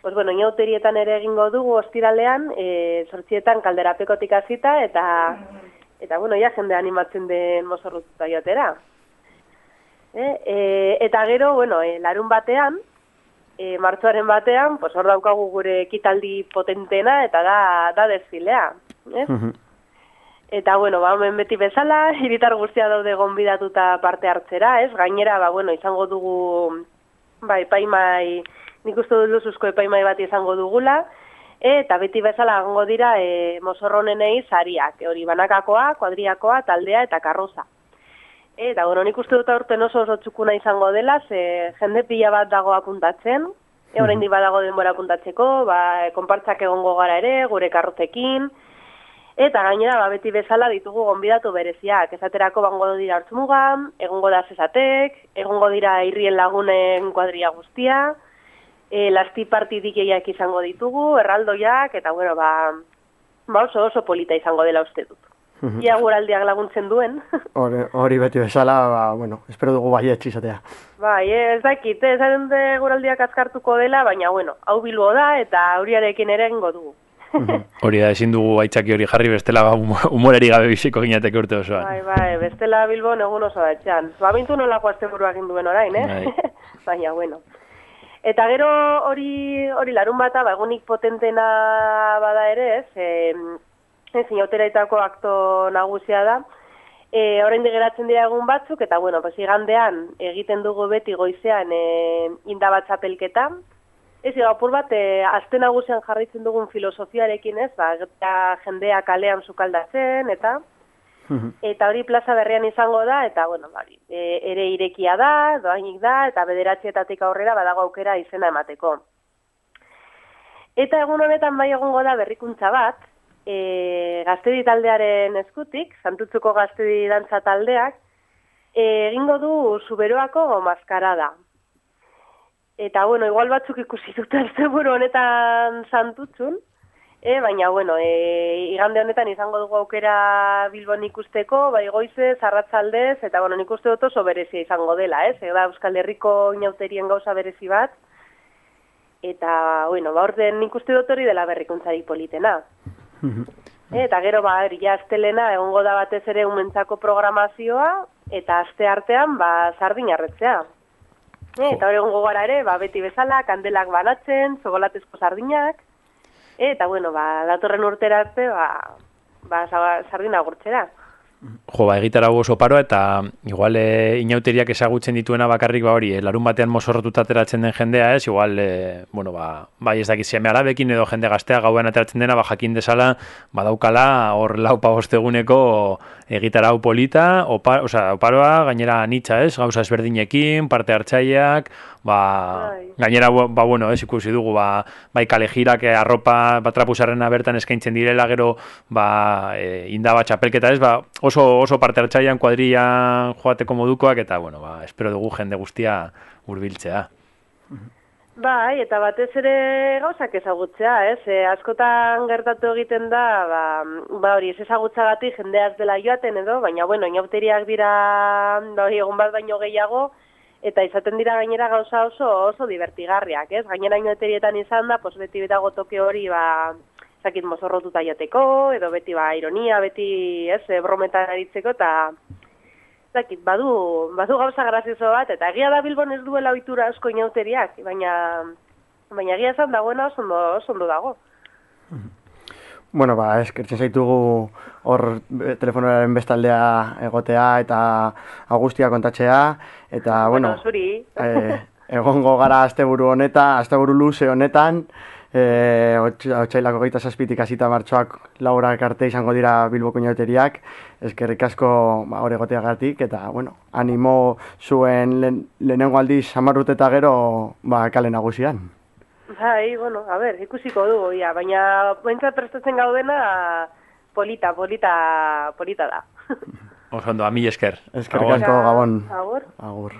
pues bueno, inauterietan ere egingo dugu ostiralean, e, sortzietan kalderapekotik hasita eta eta bueno, ja jende animatzen den mozorrotuta jotera. E, e, eta gero, bueno, e, larun batean, e, martxoaren batean, pues hor daukagu gure ekitaldi potentena eta da, da desfilea. Ez? Eta, bueno, ba, hemen beti bezala, hiritar guztia daude gonbidatuta parte hartzera, ez? Gainera, ba, bueno, izango dugu, ba, epaimai, nik uste dut luzuzko epaimai bat izango dugula, eta beti bezala egongo dira e, mozorronenei sariak, hori banakakoa, kuadriakoa, taldea eta karroza. Eta, bueno, nik uste dut aurten oso oso txukuna izango dela, ze jende pila bat dago apuntatzen, e, oraindik badago denbora apuntatzeko, ba, konpartzak egongo gara ere, gure karrozekin, Eta gainera, ba, beti bezala ditugu gonbidatu bereziak. Esaterako bango dira hartzmugan, egongo da zezatek, egongo dira irrien lagunen kuadria guztia, e, lasti parti dikeiak izango ditugu, erraldoiak, eta bueno, ba, ba oso oso polita izango dela uste dut. Ia guraldiak laguntzen duen. Hori, hori beti bezala, ba, bueno, espero dugu baietx izatea. bai, ez dakit, ez de guraldiak azkartuko dela, baina bueno, hau bilbo da, eta auriarekin ere egingo dugu. Hori da, ezin dugu aitzaki hori jarri bestela ba, humo- humoreri gabe biziko ginateke urte osoan. Bai, bai, bestela bilbon egun oso da etxean. Ba, bintu nolako azte egin duen orain, eh? Bai. baina bueno. Eta gero hori hori larun bata, ba, egunik potentena bada ere, ez, e, ez inauteraitako akto nagusia da, e, orain geratzen dira egun batzuk, eta bueno, pues, igandean egiten dugu beti goizean e, indabat txapelketa, Ez, apur bat, e, azte nagusian jarraitzen dugun filosofiarekin ez, ba, jendea kalean sukaldatzen, eta eta hori plaza berrian izango da, eta, bueno, bari, e, ere irekia da, doainik da, eta bederatzietatik aurrera badago aukera izena emateko. Eta egun honetan bai egongo da berrikuntza bat, e, gaztedi taldearen eskutik, santutzuko gaztedi dantza taldeak, e, egingo du zuberoako maskarada. Eta, bueno, igual batzuk ikusi dut asteburu honetan santutzun, e, baina, bueno, e, igande honetan izango dugu aukera Bilbon ikusteko, bai goize, zarratzaldez, eta, bueno, nik uste dut oso berezia izango dela, ez? Ega Euskal Herriko inauterien gauza berezi bat, eta, bueno, ba, orden nik uste dut hori dela berrikuntzari politena. E, eta gero, ba, ja astelena, egongo da batez ere umentzako programazioa, eta aste artean, ba, sardin arretzea. E, eta hori egongo gara ere, ba, beti bezala, kandelak banatzen, zogolatezko sardinak, eta bueno, ba, datorren urtera arte, ba, ba, sa- sardina gurtzera. Jo, ba, egitara oso paroa eta igual e, inauteriak ezagutzen dituena bakarrik ba hori, e, larun batean mozorrotuta ateratzen den jendea, ez? Igual, e, bueno, ba, bai ez dakit seme alabekin edo jende gaztea gauean ateratzen dena, ba, jakin desala, badaukala hor laupa bosteguneko egitarau polita, opa, osea, oparoa, gainera nitza, ez? Gauza ezberdinekin, parte hartzaileak, ba, Bai. gainera, ba, bueno, ez ikusi dugu, ba, bai kalejirak eh, arropa batrapusarrena bertan eskaintzen direla, gero, ba, e, indaba txapelketa ez, ba, oso, oso parte hartzailean kuadrian joateko modukoak, eta, bueno, ba, espero dugu jende guztia hurbiltzea. Bai, eta batez ere gauzak ezagutzea, ez? E, askotan gertatu egiten da, ba, ba hori, ez ezagutzagatik jendeaz dela joaten edo, baina, bueno, inauteriak dira, ba, hori, egun bat baino gehiago, eta izaten dira gainera gauza oso oso divertigarriak, ez? Gainera inauterietan izan da, pues beti betago toke hori, ba, zakit mozorrotuta jateko, edo beti ba, ironia, beti, ez, e, brometan aritzeko, eta zakit, badu, badu gauza grazioso bat, eta egia da Bilbon ez duela ohitura asko inauteriak, baina, baina egia esan dagoena oso ondo, dago. Bueno, ba, eskertzen zaitugu hor eh, telefonoaren bestaldea egotea eta Agustia kontatzea eta bueno, zuri. eh, egongo gara asteburu honeta, asteburu luze honetan, eh, otx- otsailako geita zazpitik hasita martxoak laurak arte izango dira Bilboko inauteriak, eskerrik asko ba, hor egoteagatik eta bueno, animo zuen lehen, lehenengo aldiz hamarrut eta gero ba, kale nagusian. Bai, bueno, a ber, ikusiko dugu, ja, baina behintzat prestatzen gaudena polita, polita, polita da. Oso ondo, a mil esker. Eskerrik asko Gabon. Agur. Agur.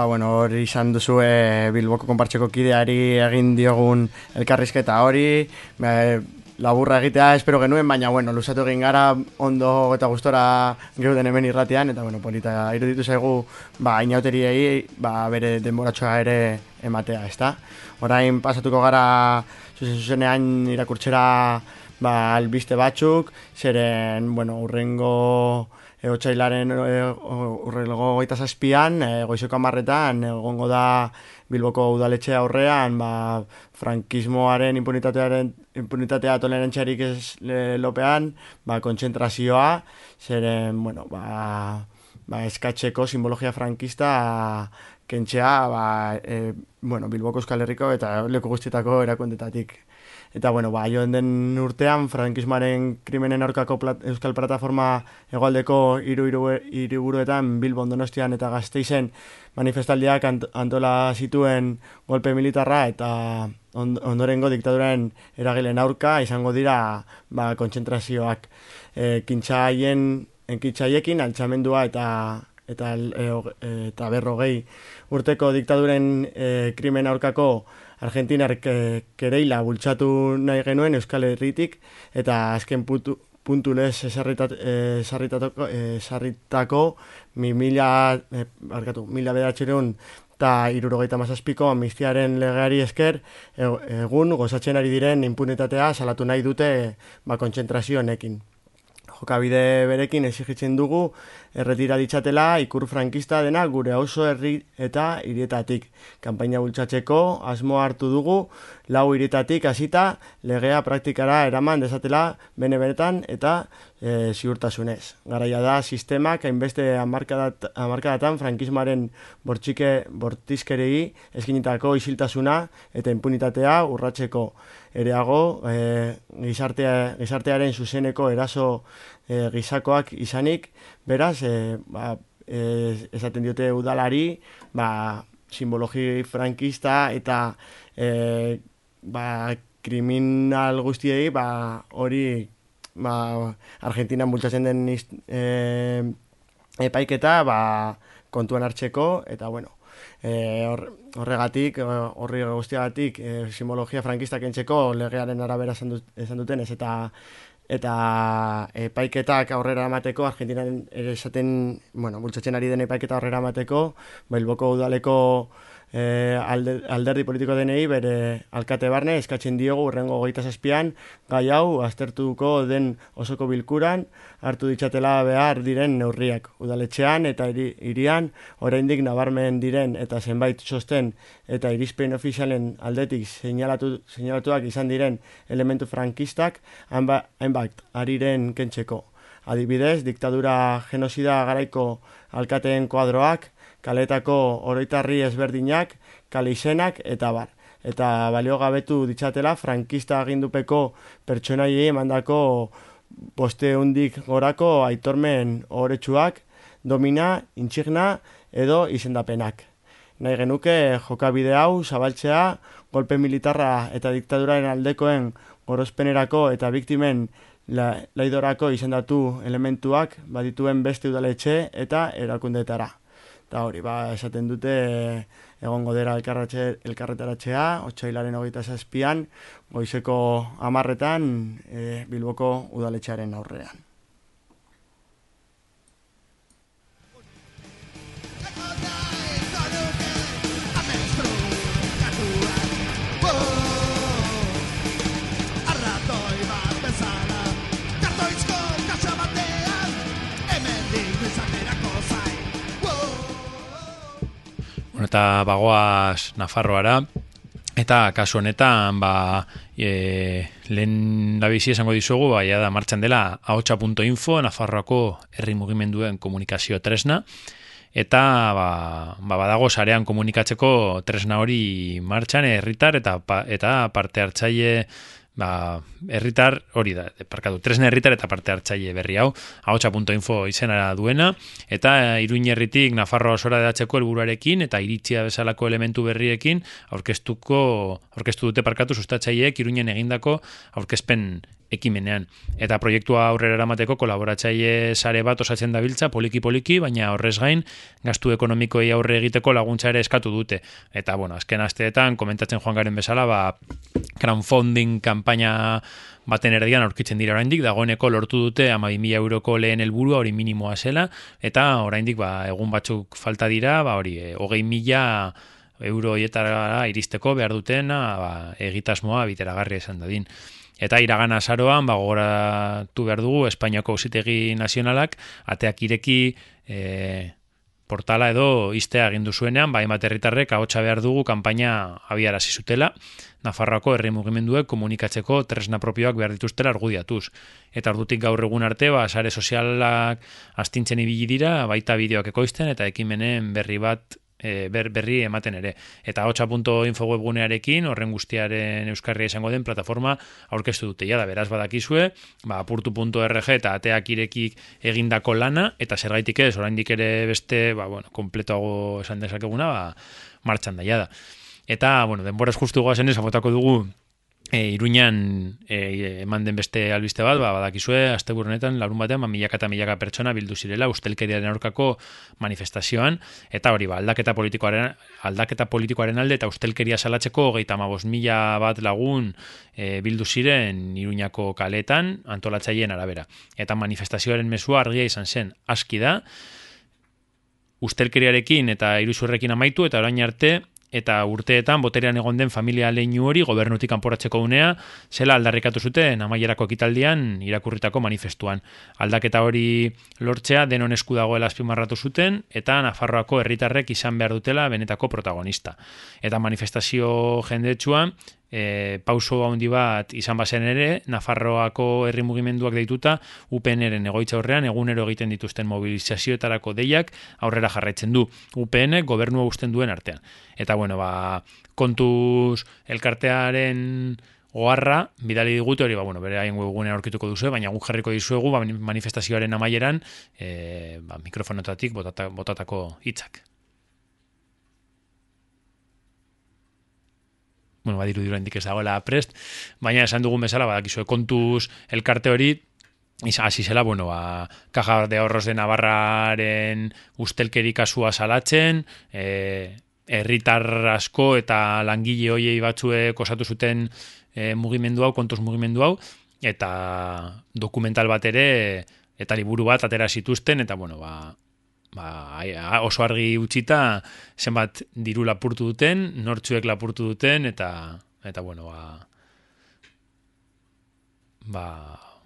Ba, bueno, hori izan duzue Bilboko konpartxeko kideari egin diogun elkarrizketa hori, ba, laburra egitea espero genuen, baina, bueno, luzatu egin gara ondo eta gustora geuden hemen irratean, eta, bueno, polita iruditu zaigu, ba, inauteriei, ba, bere denboratxoa ere ematea, ezta? Orain pasatuko gara zuzen zuzenean irakurtzera ba, albiste batzuk, zeren, bueno, urrengo e, otxailaren e, urrelgo goita zazpian, e, goizeko amarretan, egongo da Bilboko udaletxe aurrean, ba, frankismoaren impunitatearen impunitatea tolerantziarik ez le, lopean, ba, kontzentrazioa, zeren, bueno, ba, ba, eskatzeko simbologia frankista kentzea, ba, e, bueno, Bilboko Euskal Herriko eta leku guztietako erakundetatik. Eta, bueno, ba, joan den urtean, frankismoaren krimenen aurkako plat, Euskal Plataforma egoaldeko iru, iru, iriburuetan, Bilbon Donostian eta Gasteizen manifestaldiak ant, antola zituen golpe militarra eta on, ondorengo diktaduraren eragilen aurka izango dira ba, kontzentrazioak. E, kintzaien enkitzaiekin altxamendua eta eta e, eta berrogei urteko diktaduren e, krimen aurkako Argentinar ke, kereila bultzatu nahi genuen Euskal Herritik eta azken putu, puntu lez esarritako, esarritako mi mila, eh, barkatu, mila bedatxeron eta irurogeita mazazpiko amnistiaren legeari esker egun gozatzen ari diren impunitatea salatu nahi dute ba, kontzentrazio honekin jokabide berekin exigitzen dugu erretira ditzatela ikur frankista dena gure oso herri eta hirietatik. Kanpaina bultzatzeko asmo hartu dugu lau hirietatik hasita legea praktikara eraman dezatela bene benetan eta e, ziurtasunez. Garaia da sistemak hainbeste amarkadatan frankismaren bortxike bortizkerei eskinitako isiltasuna eta impunitatea urratzeko ereago e, gizartea, gizartearen zuzeneko eraso e, gizakoak izanik, beraz, e, ba, e, esaten diote udalari, ba, simbologi frankista eta e, ba, kriminal guztiei ba, hori ba, Argentina bultzatzen den e, epaiketa ba, kontuan hartzeko, eta bueno, e, horregatik, horri guztiagatik, e, simbologia frankista kentzeko legearen arabera esan duten, ez eta eta epaiketak aurrera emateko, Argentinaren esaten, bueno, bultzatzen ari den epaiketa aurrera emateko, Bilboko udaleko e, alderdi politiko denei bere alkate barne eskatzen diogu urrengo goita zazpian gai hau aztertuko den osoko bilkuran hartu ditzatela behar diren neurriak udaletxean eta irian oraindik nabarmen diren eta zenbait txosten eta irizpein ofizialen aldetik seinalatu, seinalatuak izan diren elementu frankistak hainbat ariren kentzeko. Adibidez, diktadura genozida garaiko alkateen kuadroak, kaletako oroitarri ezberdinak, kalizenak eta bar. Eta balio gabetu ditzatela frankista agindupeko pertsonaiei emandako poste hundik gorako aitormen oretsuak, domina, intxigna edo izendapenak. Nahi genuke jokabide hau zabaltzea golpe militarra eta diktaduraren aldekoen gorospenerako eta biktimen la, laidorako izendatu elementuak badituen beste udaletxe eta erakundetara. Eta hori, ba, esaten dute egongo dira elkarretaratzea, otxailaren hogeita zazpian, goizeko amarretan e, Bilboko udaletxearen aurrean. Eta bagoaz Nafarroara. Eta kasu honetan ba e, lehen labizi esango dizugu ba da martxan dela ahotsa.info Nafarroako herri mugimenduen komunikazio tresna. Eta ba, ba badago sarean komunikatzeko tresna hori martxan herritar eta eta parte hartzaile ba, herritar hori da, parkatu, tresna herritar eta parte hartzaile berri hau, ahotsa.info izena duena, eta iruin herritik Nafarroa osora edatzeko helburuarekin eta iritzia bezalako elementu berriekin aurkeztuko, aurkeztu dute parkatu sustatzaileek iruinen egindako aurkezpen ekimenean. Eta proiektua aurrera eramateko kolaboratzaile sare bat osatzen dabiltza poliki-poliki, baina horrez gain gastu ekonomikoei aurre egiteko laguntza ere eskatu dute. Eta, bueno, azken asteetan, komentatzen joan garen bezala, ba, crowdfunding kampaina baten erdian aurkitzen dira oraindik dagoeneko lortu dute 12000 euroko lehen helburua hori minimoa zela eta oraindik ba, egun batzuk falta dira ba hori e, 20000 euro hietara iristeko behar dutena ba, egitasmoa biteragarria esan dadin Eta iragan azaroan, ba, gogoratu behar dugu, Espainiako Ausitegi Nazionalak, ateak ireki e, portala edo iztea agindu zuenean, ba, hainbat herritarrek ahotsa behar dugu kanpaina abiarazi zutela, Nafarroako herri mugimenduek komunikatzeko tresna propioak behar dituztela argudiatuz. Eta ordutik gaur egun arte, ba, sare sozialak astintzen ibili dira, baita bideoak ekoizten eta ekimenen berri bat e, ber, berri ematen ere. Eta hotxa.info webgunearekin, horren guztiaren euskarria izango den plataforma aurkeztu dute. Ja, da, beraz badakizue, ba, apurtu.rg eta ateak irekik egindako lana, eta zergaitik ez, oraindik ere beste, ba, bueno, kompletoago esan dezakeguna, ba, martxan da, ja da. Eta, bueno, denboraz justu goazen ez, abotako dugu e, Iruñan e, eman den beste albiste bat, ba, badakizue, azte honetan, larun batean, ba, milaka eta milaka pertsona bildu zirela ustelkeriaren aurkako manifestazioan, eta hori, ba, aldaketa politikoaren, aldaketa politikoaren alde eta ustelkeria salatzeko hogeita amabos mila bat lagun e, bildu ziren Iruñako kaletan antolatzaileen arabera. Eta manifestazioaren mesua argia izan zen, aski da, ustelkeriarekin eta iruzurrekin amaitu, eta orain arte, eta urteetan boterean egon den familia leinu hori gobernutik kanporatzeko unea zela aldarrikatu zuten amaierako ekitaldian irakurritako manifestuan. Aldaketa hori lortzea denon esku dagoela azpimarratu zuten eta Nafarroako herritarrek izan behar dutela benetako protagonista. Eta manifestazio jendetsuan e, pauso handi bat izan bazen ere, Nafarroako herri mugimenduak deituta, UPN-eren egoitza horrean, egunero egiten dituzten mobilizazioetarako deiak aurrera jarraitzen du. UPN gobernua usten duen artean. Eta bueno, ba, kontuz elkartearen oharra, bidali digute hori, ba, bueno, bere haien webgunean aurkituko duzu, baina guk jarriko dizuegu ba, manifestazioaren amaieran e, ba, mikrofonotatik botata, botatako hitzak. Bueno, badiru dira indik ez dagoela prest, baina esan dugun bezala, badakizue kontuz elkarte hori, hasi zela, bueno, ba, kaja de ahorros de Navarraren ustelkeri kasua salatzen, e, herritar asko eta langile hoiei batzue kosatu zuten e, mugimendu hau, kontuz mugimendu hau, eta dokumental bat ere, eta liburu bat atera zituzten, eta bueno, ba, ba, oso argi utzita zenbat diru lapurtu duten, nortzuek lapurtu duten, eta, eta bueno, ba, ba,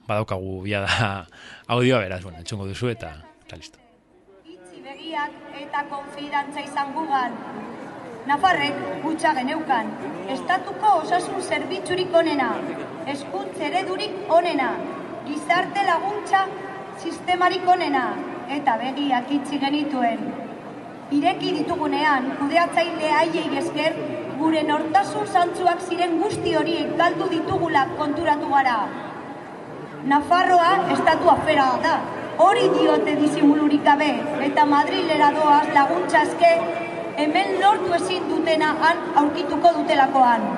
badaukagu bia da audioa beraz, bueno, etxongo duzu eta, eta listo. Itzi begiak eta konfidantza izan gugan. Nafarrek gutxa geneukan, estatuko osasun zerbitzurik onena, eskuntz eredurik onena, gizarte laguntza sistemarik onena, eta begiak itxi genituen. Ireki ditugunean, kudeatzaile haiei esker, gure nortasun zantzuak ziren guzti horiek galdu ditugula konturatu gara. Nafarroa estatu afera da, hori diote disimulurik gabe, eta Madrilera doaz laguntza eske, hemen lortu ezin dutena han aurkituko dutelakoan.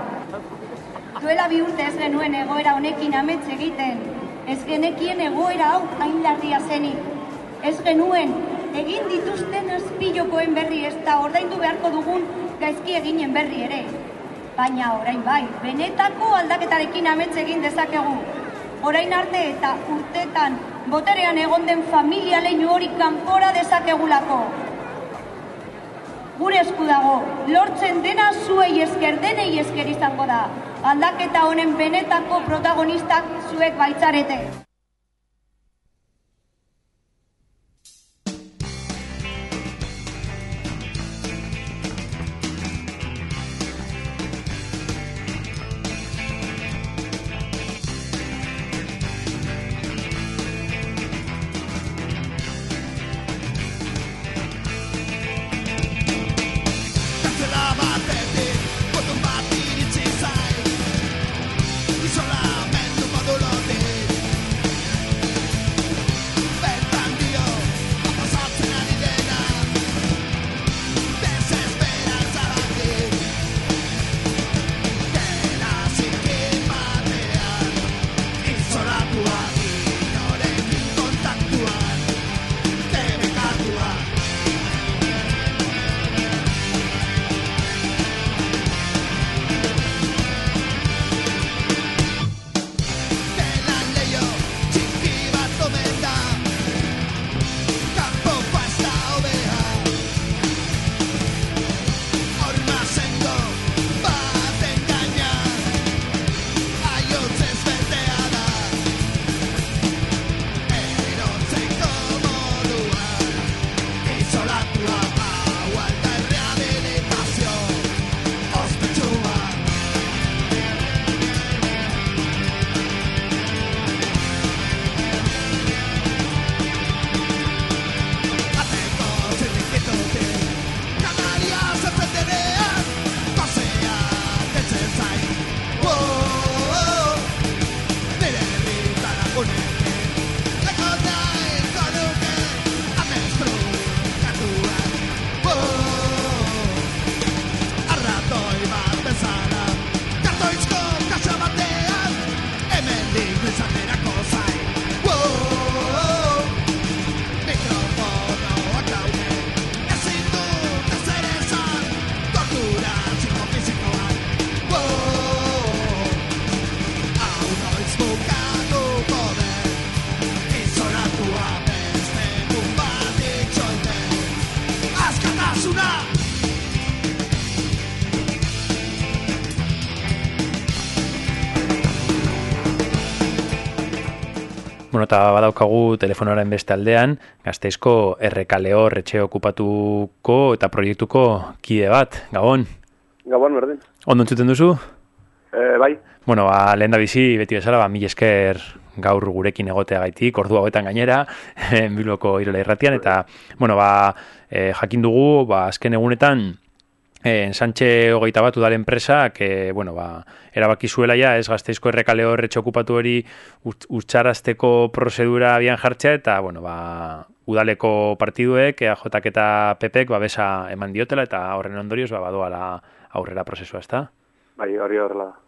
Duela bi urte ez genuen egoera honekin amets egiten, ez genekien egoera hau hain larria zenik. Ez genuen, egin dituzten azpilokoen berri ez da ordaindu beharko dugun gaizki eginen berri ere. Baina orain bai, benetako aldaketarekin amets egin dezakegu. Orain arte eta urtetan boterean egon den familia leinu hori kanpora dezakegulako. Gure esku dago, lortzen dena zuei esker denei esker izango da. Aldaketa honen benetako protagonistak zuek baitzarete. Bueno, eta badaukagu telefonoaren beste aldean, gazteizko errekaleo retxe okupatuko eta proiektuko kide bat, Gabon. Gabon, berdin. Ondo entzuten duzu? E, bai, Bueno, ba, lehen da bizi, beti bezala, ba, mil esker gaur gurekin egotea gaitik, ordu hauetan gainera, Bilboko irola irratian, eta, bueno, ba, e, jakin dugu, ba, azken egunetan, e, Sánchez hogeita bat udal enpresak, e, bueno, ba, erabaki zuela ja, ez gazteizko errekaleo erretxe okupatu hori ut- utxarazteko prozedura abian jartzea, eta, bueno, ba, udaleko partiduek, EAJak eta PPek, ba, besa eman diotela, eta horren ondorioz, ba, badoala aurrera prozesua, ezta? bai, hori horrela. da.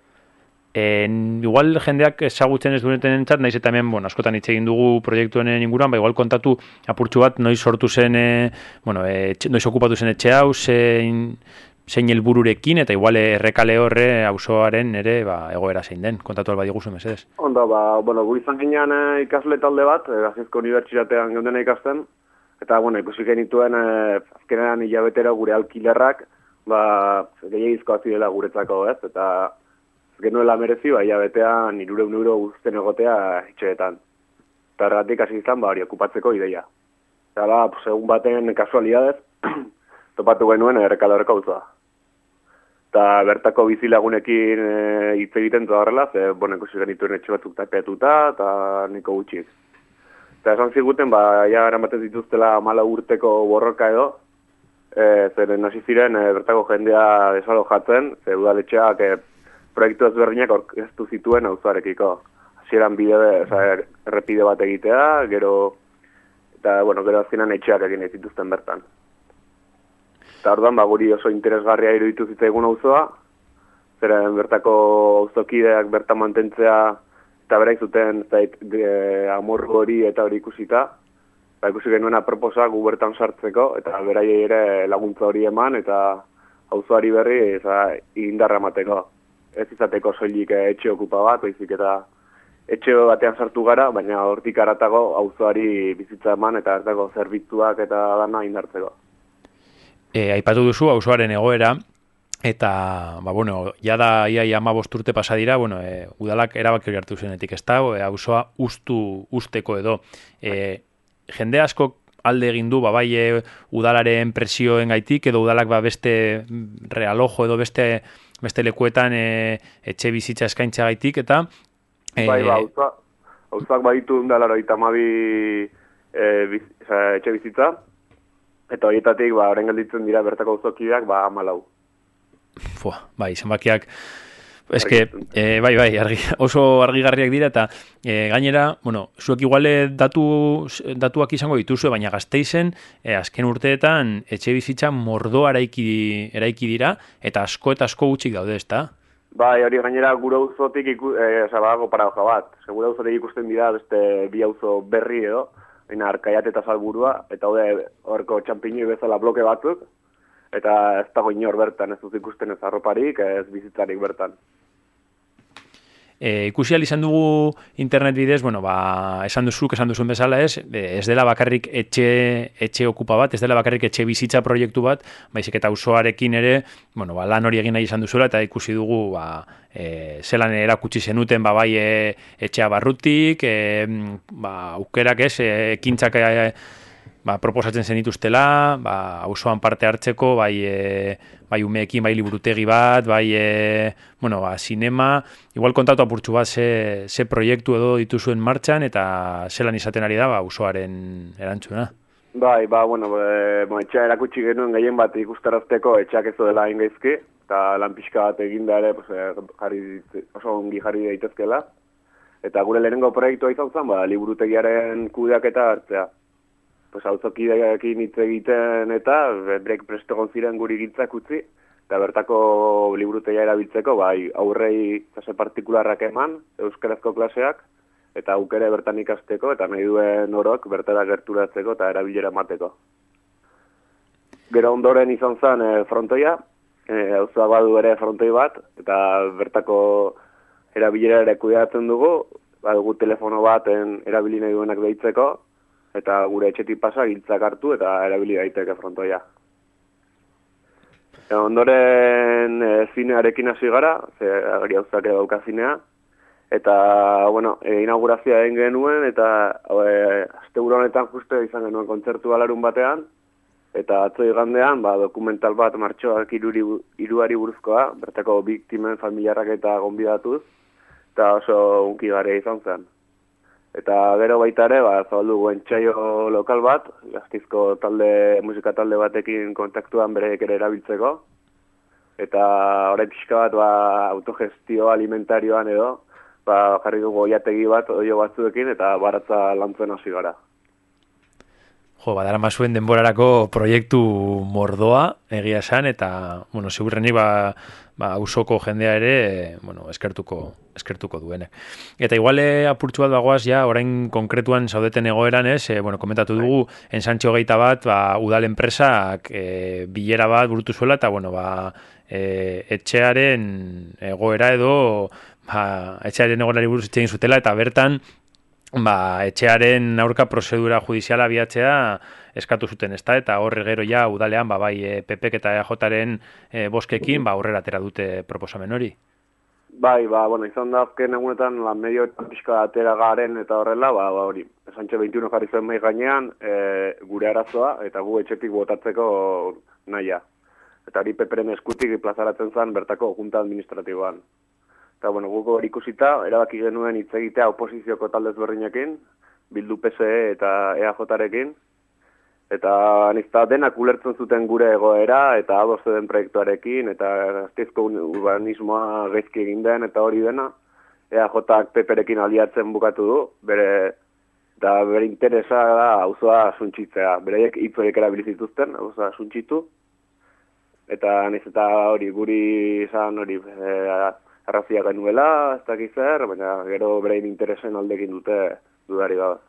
En, igual jendeak ezagutzen ez dueneten entzat, naiz eta hemen, bueno, askotan hitz egin dugu proiektu honen inguruan, ba, igual kontatu apurtxu bat, noiz sortu zen, e, bueno, e, noiz okupatu zen etxe hau, zein, zein helbururekin eta igual errekale horre auzoaren ere ba, egoera zein den. Kontatu alba diguzu, mesedez. Ondo, ba, bueno, gu izan ginean eh, ikasle talde bat, eh, Gasteizko Unibertsitatean geundena ikusten, eta, bueno, ikusi genituen eh, azkenean hilabetero gure alkilerrak, ba, gehiagizkoa zirela guretzako, ez, eta genuela merezi, ba, hilabetean irureun euro guztien egotea etxeetan. Eta erratik hasi izan, ba, hori okupatzeko ideia. Eta, ba, pues, egun baten kasualidadez, topatu genuen errekaloreko auzoa. Eta bertako bizilagunekin e, hitz egiten da horrela, ze, bueno, ikusi genituen etxe batzuk tapeatuta, eta niko gutxik. Eta esan ziguten, ba, ja eramaten dituztela mala urteko borroka edo, e, zeren hasi ziren e, bertako jendea desalojatzen, ze udaletxeak e, proiektu ezberdinak orkestu zituen auzoarekiko. Hasieran bide, oza, errepide bat egitea, gero, eta, bueno, gero azkenan etxeak egin dituzten bertan. Eta orduan, ba, guri oso interesgarria iruditu zitzaigun auzoa, zeren bertako auzokideak bertan mantentzea eta beraik zuten zait, e, amorru hori eta hori ikusita, ba, ikusi genuen aproposa gu bertan sartzeko, eta beraiei ere laguntza hori eman, eta auzoari berri eza, indarra emateko. Ez izateko soilik eh, etxe okupa bat, baizik eta etxe batean sartu gara, baina hortik aratago auzoari bizitza eman eta hartako zerbitzuak eta dana indartzeko. E, aipatu duzu auzoaren egoera, eta, ba, bueno, jada ia ia ama urte pasa bueno, e, udalak erabaki hartu zenetik ez da, e, auzoa ustu, usteko edo. E, jende asko alde egin du, ba, bai, e, udalaren presioen gaitik, edo udalak ba, beste mm, realojo edo beste, beste lekuetan e, etxe bizitza eskaintza gaitik, eta... E, Bai, ba, auzoa, auzoak baditu indalaro itamabi e, biz, oza, etxe bizitza, eta horietatik, ba, orain gelditzen dira bertako auzokideak, ba, amalau. Fua, bai, zenbakiak eske, e, bai, bai, argi, oso argigarriak dira eta e, gainera, bueno, zuek iguale datu, datuak izango dituzue, baina gazteizen, e, azken urteetan etxe bizitza mordoa eraiki, eraiki dira eta asko eta asko gutxik daude, ezta? Bai, hori gainera gure auzotik iku, e, oza, badago paradoja bat. Ze gure auzotik ikusten dira beste bi auzo berri edo, baina arkaiat eta salburua, eta hode horko txampiñoi bezala bloke batzuk, eta ez dago inor bertan, ez dut ikusten ez arroparik, ez bizitzarik bertan. E, ikusi izan dugu internet bidez, bueno, ba, esan duzuk, esan duzun bezala ez, ez dela bakarrik etxe, etxe okupa bat, ez dela bakarrik etxe bizitza proiektu bat, baizik eta auzoarekin ere, bueno, ba, lan hori egin nahi izan duzuela, eta ikusi dugu, ba, e, zelan erakutsi zenuten, ba, bai, e, etxea barrutik, e, ba, aukerak ez, e, ekintzak e, ba, proposatzen zenituztela, ba, auzoan parte hartzeko, bai, e, bai umeekin, bai liburutegi bat, bai, e, bueno, ba, sinema, igual kontatu apurtxu bat ze, ze proiektu edo dituzuen martxan, eta zelan izaten ari da, ba, auzoaren erantzuna. Bai, ba, bueno, e, bo, etxea erakutsi genuen gehien bat ikustarazteko etxeak ez dela ingaizki, eta lan pixka bat eginda ere pues, e, jarri, oso ongi jarri daitezkela. Eta gure lehenengo proiektua izan zen, ba, liburutegiaren kudeaketa hartzea. Pues, auzokideekin hitz egiten eta brek prestegon ziren guri gintzak utzi, eta bertako liburutegia erabiltzeko, bai, aurrei zase partikularrak eman, euskarazko klaseak, eta aukere bertan ikasteko, eta nahi duen orok bertara gerturatzeko eta erabilera emateko. Gero ondoren izan zen e, frontoia, e, badu ere frontoi bat, eta bertako erabilera ere kudeatzen dugu, badugu telefono baten erabili nahi duenak deitzeko, eta gure etxetik pasa giltzak hartu eta erabili daiteke frontoia. E, ondoren e, zinearekin hasi gara, ze agri hauzak dauka zinea, Eta, bueno, e, inaugurazioa egin genuen, eta e, azte honetan juste izan genuen kontzertu alarun batean, eta atzo igandean, ba, dokumental bat martxoak iruri, iruari buruzkoa, bertako biktimen familiarrak eta gonbidatuz, eta oso unki gare izan zen. Eta gero baita ere, ba, zabaldu guen txaio lokal bat, gaztizko talde, musika talde batekin kontaktuan bereek ere erabiltzeko, eta orain pixka bat ba, autogestio alimentarioan edo, ba, jarri dugu oiategi bat oio batzuekin eta baratza lantzen hasi gara. Jo, badara mazuen denborarako proiektu mordoa, egia esan, eta, bueno, segurrenik, ba, ba, usoko jendea ere, bueno, eskertuko, eskertuko duene. Eta iguale apurtxu bat bagoaz, ja, orain konkretuan zaudeten egoeran, ez, e, bueno, komentatu dugu, ensantxo geita bat, ba, udal enpresak e, bilera bat burutu zuela, eta, bueno, ba, e, etxearen egoera edo, ba, etxearen egoerari buruz itxegin zutela, eta bertan, ba, etxearen aurka prozedura judiziala abiatzea eskatu zuten ezta eta horre gero ja udalean ba, bai e, PPek eta EAJaren e, boskekin ba, aurrera atera dute proposamen hori. Bai, ba, bueno, izan da azken egunetan la medio eta pixka atera garen eta horrela, ba, ba hori, esantxe 21 jarri zen mai gainean e, gure arazoa eta gu etxetik botatzeko naia. Eta hori peperen eskutik plazaratzen zen bertako junta administratiboan. Eta, bueno, guk hori ikusita, erabaki genuen hitz egitea oposizioko taldez berdinekin, bildu PSE eta EAJ-rekin, eta nizta denak ulertzen zuten gure egoera, eta ados den proiektuarekin, eta gaztizko urbanismoa gaizki egin den, eta hori dena, EAJ-ak peperekin aliatzen bukatu du, bere, eta bere interesa da auzoa suntxitzea, bereiek hitz horiek erabilizituzten, auzoa suntxitu, eta niz eta hori guri izan hori e, arrazia genuela, ez dakiz zer, baina gero berein interesen aldekin dute dudari gabe.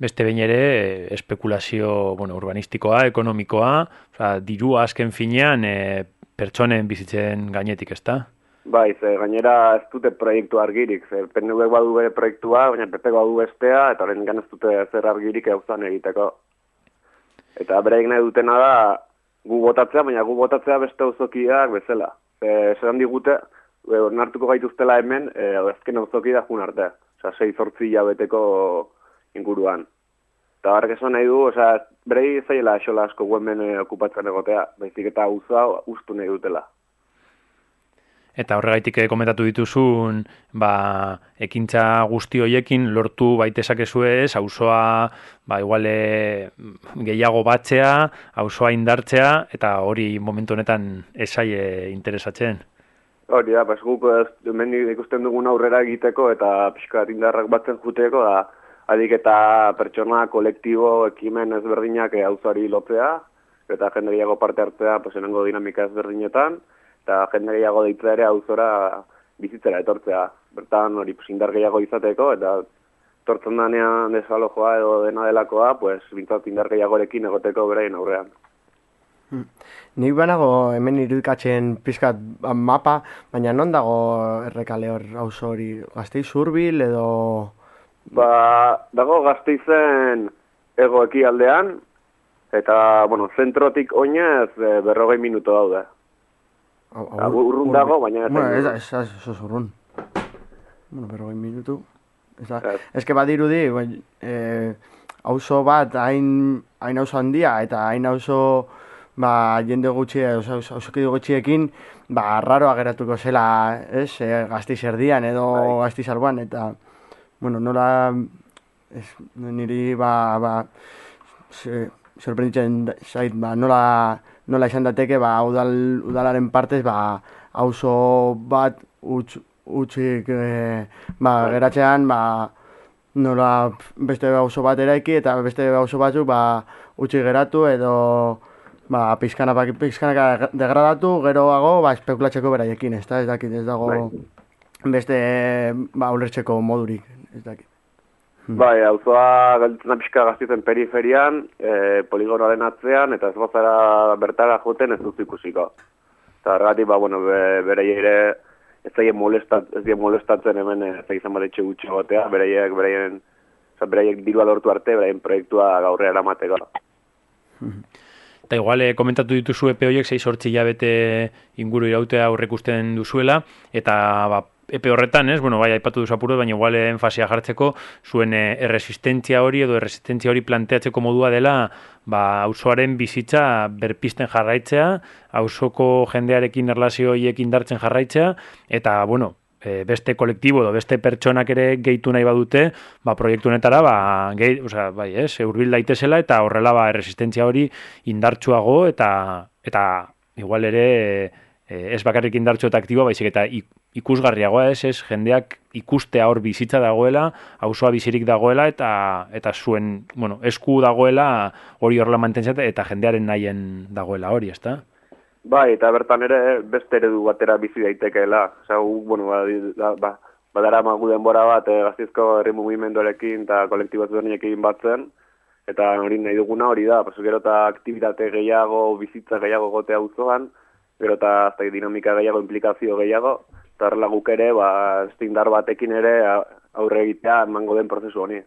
Beste behin ere, espekulazio bueno, urbanistikoa, ekonomikoa, oza, dirua azken finean e, pertsonen bizitzen gainetik, ezta? Bai, ze gainera ez dute proiektu argirik, ze PNV badu bere proiektua, baina PP badu bestea, eta horren ez dute zer argirik eustan egiteko. Eta bereik nahi dutena da, gu botatzea, baina gu botatzea beste auzokiak bezala. Zer digute, e, onartuko gaituztela hemen, e, azken auzoki da jun arte. Osa, sei zortzi hilabeteko inguruan. Eta barrak esan nahi du, osa, berei zaiela esola asko hemen e, okupatzen egotea, baizik eta auza ustu nahi dutela. Eta horregaitik eh, komentatu dituzun, ba, ekintza guzti hoiekin lortu baitezakezue ez, auzoa ba, iguale gehiago batzea, auzoa indartzea, eta hori momentu honetan esaie interesatzen. Hori da, pas guk hemen ikusten dugun aurrera egiteko eta pixka indarrak batzen juteko da adik eta pertsona kolektibo ekimen ezberdinak auzari lotzea eta jende gehiago parte hartzea pues, enango dinamika ezberdinetan eta jende gehiago deitzea ere auzora bizitzera etortzea. Bertan hori indar gehiago izateko eta tortzen danean desalojoa edo dena delakoa, pues, bintzat indar gehiagorekin egoteko berein aurrean. Hmm. Nik banago hemen irudikatzen pizkat mapa, baina non dago errekale hor auzo hori gazteiz zurbil edo... Ba, dago gazteizen ego aldean, eta, bueno, zentrotik oinez e, berrogei minuto daude. Urrun dago, baina... Bueno, ez da, ez da, ez da, urrun. Bueno, berrogei minutu. Ez da, ez que badirudi, eh, auzo bat hain, hain auzo handia, eta hain auzo ba, jende gutxi, osokide gutxiekin, ba, raro ageratuko zela, ez, e, gazti zerdian edo bai. gazti eta, bueno, nola, ez, niri, ba, ba, se, sorprenditzen zait, ba, nola, nola izan dateke, ba, udal, udalaren partez, ba, auzo bat, utx, utxik, e, ba, bai. geratzean, ba, nola beste auzo bat eraiki, eta beste auzo batzuk, ba, utxik geratu, edo, ba, pizkana, pizkana degradatu, geroago, ba, espekulatzeko beraiekin, ez da, ez dakit, ez dago bai. beste, ba, ulertzeko modurik, ez dakit. Hmm. Bai, auzoa galtzen pixka gaztizen periferian, e, poligonoaren atzean, eta ez gozara bertara joten ez dut ikusiko. Eta ergati, ba, bueno, be, ere ez zaien molestat, ez dien molestatzen hemen ez da izan bat etxe gutxi gotea, bereiek, bereien, bereiek dirua lortu arte, bereien proiektua gaurre eramateko. Hmm. Eta igual, eh, komentatu dituzu epe horiek 6 sortzi jabete inguru irautea aurrekusten duzuela, eta ba, epe horretan, ez? Bueno, bai, aipatu duzu apuro, baina igual enfasia jartzeko, zuen eh, erresistentzia hori edo erresistentzia hori planteatzeko modua dela, ba, auzoaren bizitza berpisten jarraitzea, auzoko jendearekin erlazio horiek indartzen jarraitzea, eta, bueno, e, beste kolektibo edo beste pertsonak ere gehitu nahi badute, ba, proiektu honetara, ba, gehi, osea, bai, ez, urbil daitezela, eta horrela, ba, erresistentzia hori indartsuago, eta, eta igual ere, e, ez bakarrik indartsu eta aktibo, baizik eta ikusgarriagoa ez, ez, jendeak ikustea hor bizitza dagoela, auzoa bizirik dagoela, eta eta zuen, bueno, esku dagoela hori horrela mantentzea, eta jendearen nahien dagoela hori, ezta? Bai, eta bertan ere beste eredu batera bizi daitekeela. Osea, bueno, ba, ba, badara magu denbora bat e, gaztizko herri mugimenduarekin eta kolektibo ezberdinekin batzen, eta hori nahi duguna hori da, pues, gero eta aktibitate gehiago, bizitza gehiago gotea auzoan, gero eta dinamika gehiago, implikazio gehiago, eta horrela guk ere, ba, estindar batekin ere aurre egitea emango den prozesu honi.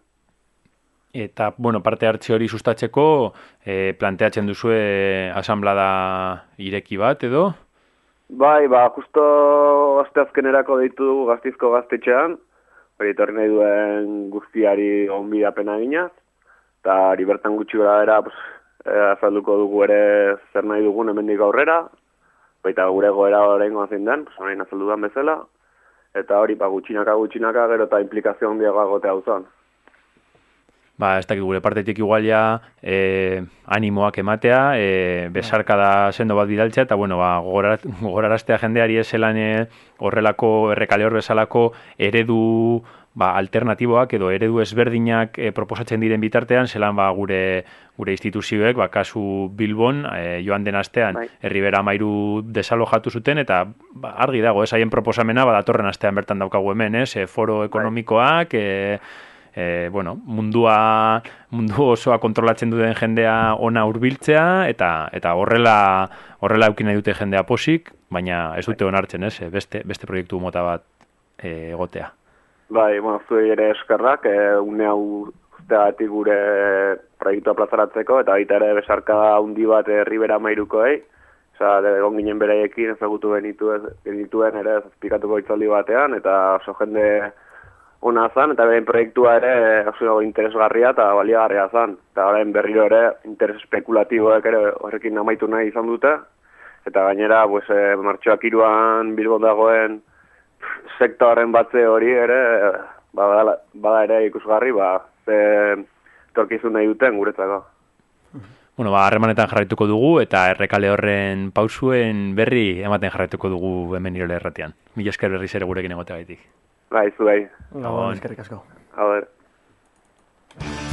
Eta, bueno, parte hartze hori sustatzeko, e, planteatzen duzue asamblada ireki bat, edo? Bai, ba, justo asteazkenerako deitu dugu gaztizko gaztetxean, hori etorri nahi duen guztiari onbidapena eginaz, eta hori bertan gutxi gara era, pues, eh, azalduko dugu ere zer nahi dugun hemendik aurrera, baita gure goera orain zein den, pues, orain azaldudan bezala, eta hori, ba, gutxinaka gutxinaka gero eta implikazio handiagoa gotea auzan. Ba, ez dakit gure partetik igual ja e, animoak ematea, e, besarkada sendo bat bidaltzea, eta bueno, ba, gogoraraztea jendeari eselan e, horrelako errekale hor bezalako eredu ba, alternatiboak edo eredu ezberdinak e, proposatzen diren bitartean, zelan ba, gure gure instituzioek, ba, kasu Bilbon, e, joan den astean, Bai. herribera mairu desalojatu zuten, eta ba, argi dago, ez haien proposamena, ba, datorren astean bertan daukagu hemen, ez, e, foro ekonomikoak, e, e, bueno, mundua mundu osoa kontrolatzen duten jendea ona hurbiltzea eta eta horrela horrela eduki nahi dute jendea posik, baina ez dute onartzen, ez? Beste beste proiektu mota bat egotea. Bai, bueno, zuei ere eskerrak, e, une hau usteagatik gure proiektua plazaratzeko, eta baita ere besarkada handi bat herribera mairukoei, Osa, egon ginen beraiekin ezagutu genituen, genituen ere zazpikatuko itzaldi batean, eta oso jende ona zan, eta beren proiektua ere oso interesgarria eta baliagarria zan. Eta orain berriro ere interes spekulatiboek ere horrekin amaitu nahi izan dute, eta gainera, pues, e, martxoak iruan Bilbon dagoen sektoren batze hori ere, eh, bada, bada ere ikusgarri, ba, ze torkizun nahi duten guretzako. Bueno, ba, harremanetan jarraituko dugu eta errekale horren pausuen berri ematen jarraituko dugu hemen irole erratean. Mila esker berriz ere gurekin egoteagaitik. Bai, zuei. Gabon, eskerrik asko. A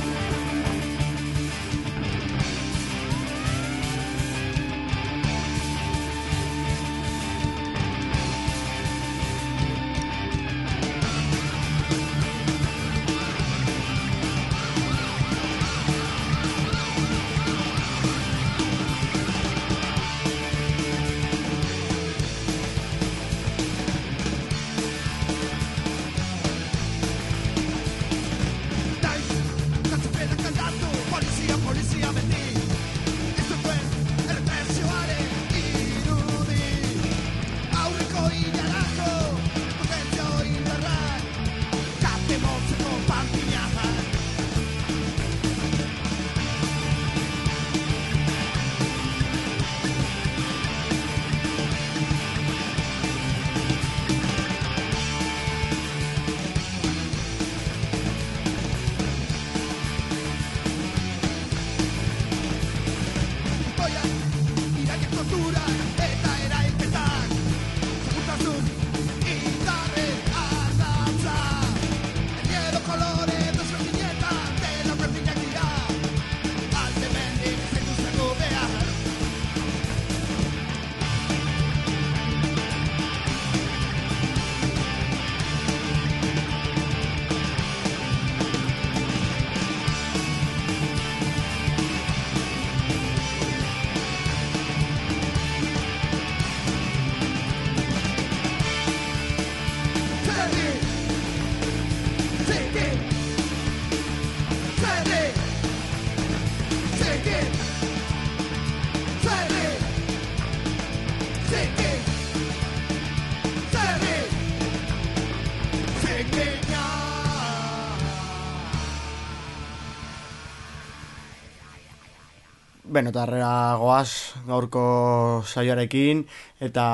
benotarrera goaz gaurko saioarekin eta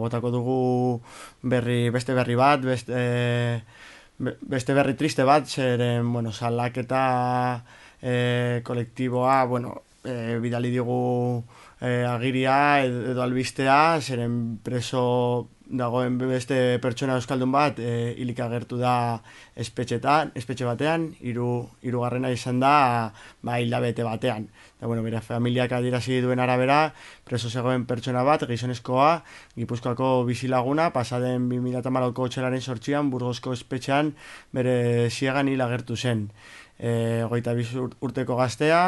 botako dugu berri, beste berri bat, beste, be- beste berri triste bat, zeren, bueno, salaketa e, kolektiboa, bueno, e, bidali digu e, agiria edo albistea, zeren preso dagoen beste pertsona euskaldun bat e, hilik agertu da espetxetan, espetxe batean, hiru hirugarrena izan da ba hilabete batean. Eta bueno, bere familiak adierazi duen arabera, preso zegoen pertsona bat, gizonezkoa, Gipuzkoako bizilaguna, pasaden 2008ko txelaren sortxian, Burgosko espetxean bere ziegan hil agertu zen. E, goita urteko gaztea,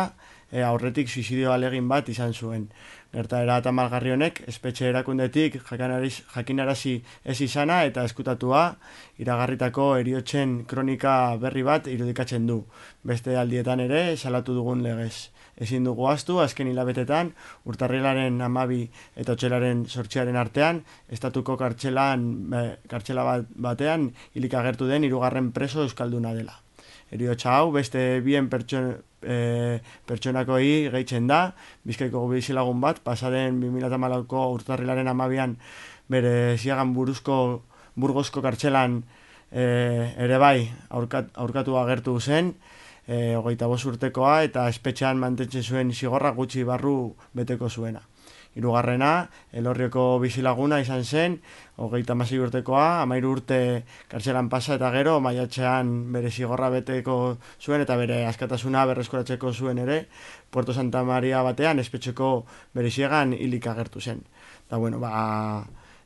e, aurretik suizidio alegin bat izan zuen. Gertaera tamalgarri honek, espetxe erakundetik jakinarazi ez izana eta eskutatua iragarritako eriotzen kronika berri bat irudikatzen du. Beste aldietan ere salatu dugun legez. Ezin dugu astu, azken hilabetetan, urtarrilaren amabi eta otxelaren sortxearen artean, estatuko kartxelan, eh, kartxela bat, batean, hilik agertu den hirugarren preso euskalduna dela. Eriotxa hau beste bien pertson, e, pertsonakoi gehitzen da, bizkaiko bizilagun bat, pasaden 2008ko urtarrilaren amabian bere ziagan buruzko burgozko kartxelan e, ere bai aurkat, aurkatu agertu zen, e, hogeita urtekoa eta espetxean mantentzen zuen zigorra gutxi barru beteko zuena. Hirugarrena, elorrioko bizilaguna izan zen, hogeita masei urtekoa, amairu urte kartxelan pasa eta gero, maiatxean bere zigorra beteko zuen eta bere askatasuna berreskuratzeko zuen ere, Puerto Santa Maria batean, espetxeko bere ziegan hilik agertu zen. Da, bueno, ba,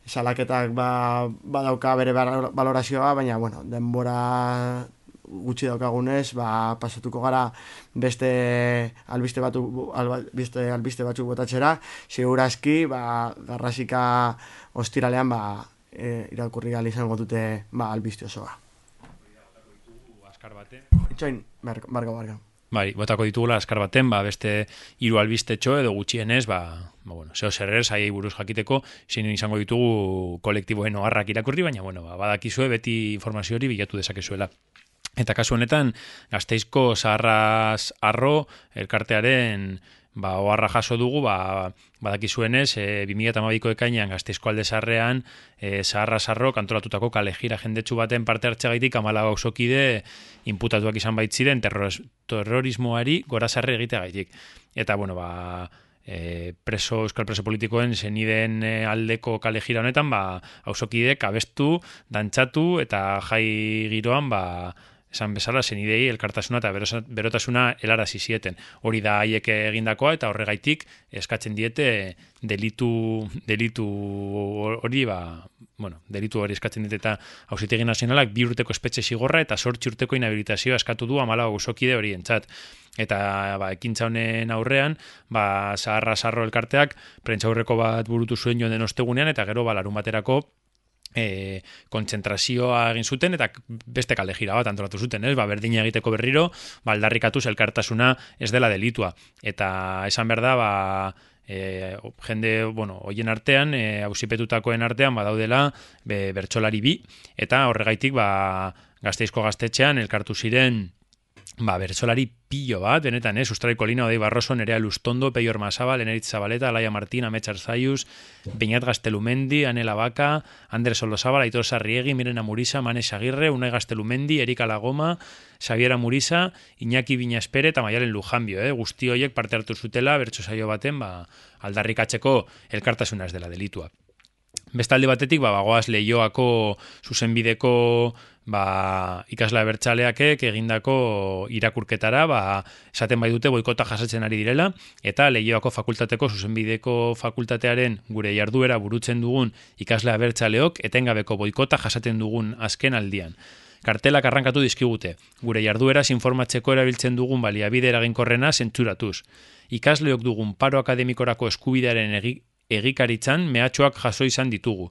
salaketak ba, badauka bere balorazioa, baina, bueno, denbora gutxi daukagunez, ba, pasatuko gara beste albiste batu alba, beste albiste batzuk botatzera, segurazki ba garrasika ostiralean ba e, irakurri gal izango dute ba albiste osoa. Azkar bate. Itxoin, barga, barga. Bai, botako ditugula askar baten, ba, beste hiru albistetxo edo gutxienez, ba, ba bueno, zeo zerrer saiei buruz jakiteko, zein izango ditugu kolektiboen oharrak irakurri, baina, bueno, ba, badakizue beti informazio hori bilatu dezakezuela. Eta kasu honetan, gazteizko zaharraz arro elkartearen ba, oharra jaso dugu, ba, badakizuenez, e, 2008ko ekainean gazteizko alde zarrean, e, zaharra zarro kantolatutako kalejira jendetsu baten parte hartxagaitik amala gauzokide inputatuak izan baitziren terroriz, terrorismoari gora zarre egiteagaitik. Eta, bueno, ba, e, preso, euskal preso politikoen zeniden aldeko kalejira honetan, ba, hausokidek abestu, dantxatu eta jai giroan, ba, esan bezala zenidei elkartasuna eta berotasuna helarazi zieten. Hori da haiek egindakoa eta horregaitik eskatzen diete delitu delitu hori ba bueno, delitu hori eskatzen diete eta Auzitegi Nazionalak bi urteko espetxe zigorra eta sortzi urteko inhabilitazioa eskatu du amala guzokide horientzat. Eta ba, ekintza honen aurrean, ba, zaharra zarro elkarteak, prentza aurreko bat burutu zuen joan den ostegunean, eta gero ba, larun baterako e, kontzentrazioa egin zuten eta beste kale gira bat antolatu zuten, ez? Ba, berdina egiteko berriro, ba, aldarrikatuz elkartasuna ez dela delitua. Eta esan behar da, ba, e, jende, bueno, hoien artean, e, hausipetutakoen artean, badaudela be, bertsolari bi, eta horregaitik, ba, gazteizko gaztetxean elkartu ziren ba, bertsolari pillo bat, benetan, eh? Sustraiko Lina, Odei Barroso, Nerea Lustondo, Peior Masaba, Lenerit Zabaleta, Laia Martín, Ametsar Zaius, Beñat Gaztelumendi, Anela Baca, Andres Olosabal, Aitor Sarriegi, Mirena Murisa, Manes Agirre, Unai Gaztelumendi, Erika Lagoma, Xaviera Murisa, Iñaki Binaspere eta Maialen Lujanbio, eh? Guzti horiek parte hartu zutela, bertso saio baten, ba, aldarrikatzeko elkartasuna ez dela delitua. Bestalde batetik, ba, bagoaz lehioako zuzenbideko ba, ikasla bertxaleakek egindako irakurketara, ba, esaten bai dute boikota jasatzen ari direla, eta lehioako fakultateko zuzenbideko fakultatearen gure jarduera burutzen dugun ikasla bertxaleok, etengabeko boikota jasaten dugun azken aldian. Kartelak arrankatu dizkigute, gure jardueraz informatzeko erabiltzen dugun baliabide eraginkorrena zentzuratuz. Ikasleok dugun paro akademikorako eskubidearen egikaritzan mehatxoak jaso izan ditugu.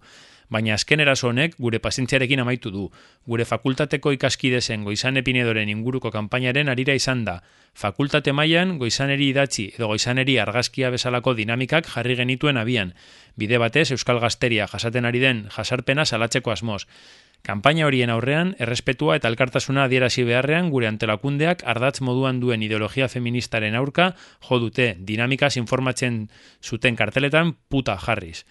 Baina azken eraso honek gure pazientziarekin amaitu du. Gure fakultateko ikaskide zen goizan epinedoren inguruko kanpainaren arira izan da. Fakultate mailan goizaneri idatzi edo goizaneri argazkia bezalako dinamikak jarri genituen abian. Bide batez Euskal Gazteria jasaten ari den jasarpena salatzeko asmoz. Kanpaina horien aurrean, errespetua eta elkartasuna adierazi beharrean gure antelakundeak ardatz moduan duen ideologia feministaren aurka jo dute dinamikaz informatzen zuten karteletan puta jarriz.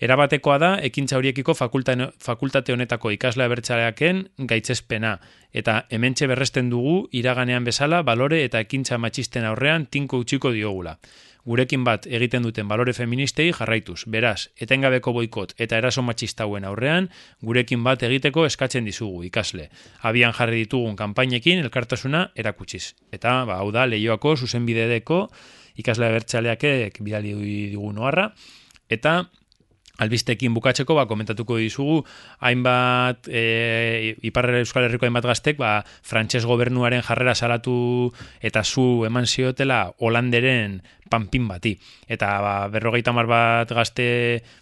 Erabatekoa da, ekintza horiekiko fakulta- fakultate honetako ikasle abertzaleaken gaitzespena, eta hementxe berresten dugu iraganean bezala balore eta ekintza matxisten aurrean tinko utxiko diogula. Gurekin bat egiten duten balore feministei jarraituz, beraz, etengabeko boikot eta eraso matxistauen aurrean, gurekin bat egiteko eskatzen dizugu ikasle. Abian jarri ditugun kanpainekin elkartasuna erakutsiz. Eta, ba, hau da, lehioako zuzenbidedeko ikasle abertzaleakek bidali digun oharra, eta albistekin bukatzeko ba, komentatuko dizugu hainbat e, Iparra Euskal Herriko hainbat gaztek ba, frantses gobernuaren jarrera salatu eta zu eman ziotela Holanderen panpin bati. Eta ba, berrogeita mar bat gazte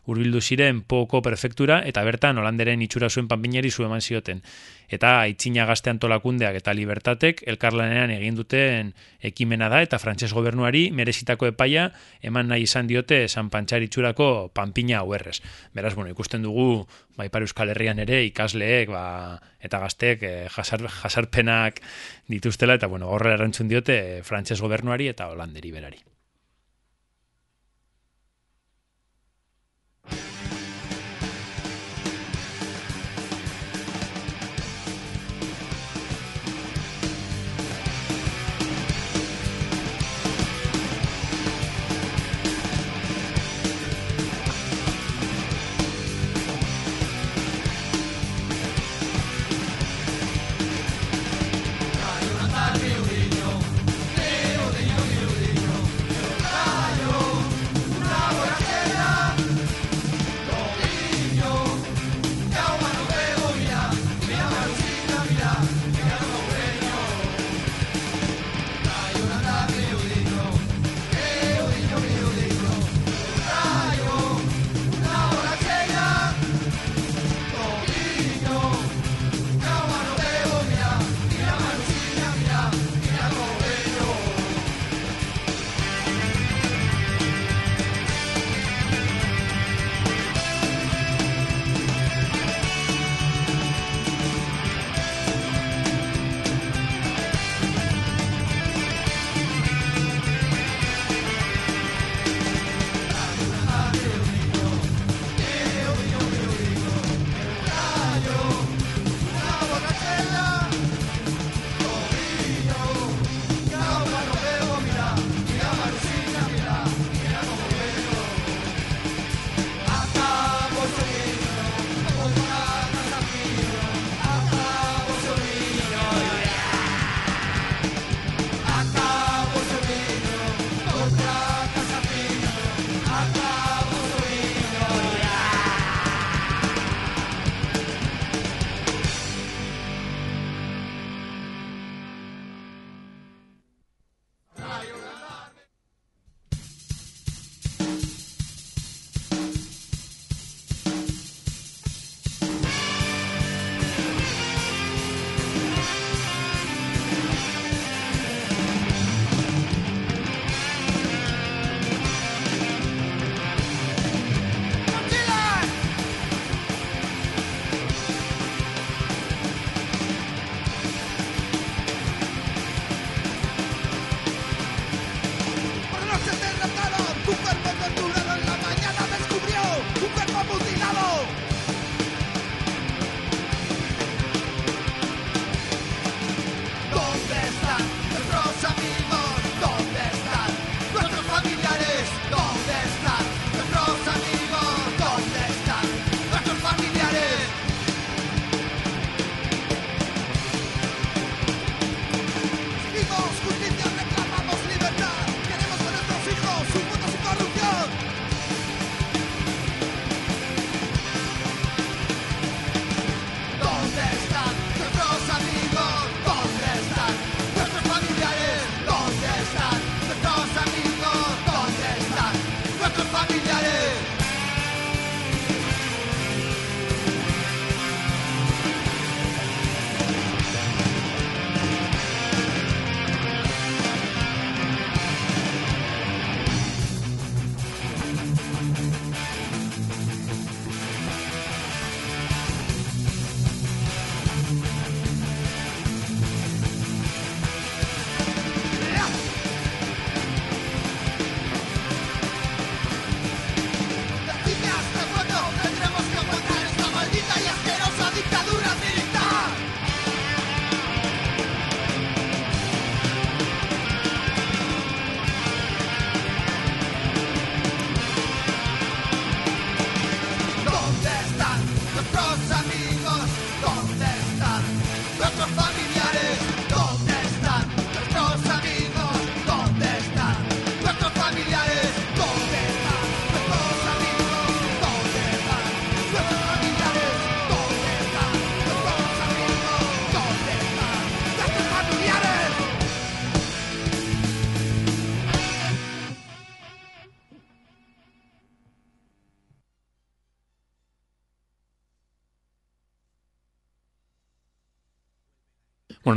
hurbildu ziren poko prefektura eta bertan Holanderen itxura zuen panpineri zu eman zioten. Eta aitzina gazte antolakundeak eta libertatek elkarlanean egin duten ekimena da eta frantses gobernuari merezitako epaia eman nahi izan diote San Pantxar itxurako panpina hauerrez. Beraz, bueno, ikusten dugu ba, Ipar Euskal Herrian ere ikasleek ba, eta gazteek eh, jasar, jasarpenak dituztela eta bueno, horrela erantzun diote eh, frantses gobernuari eta holanderi berari.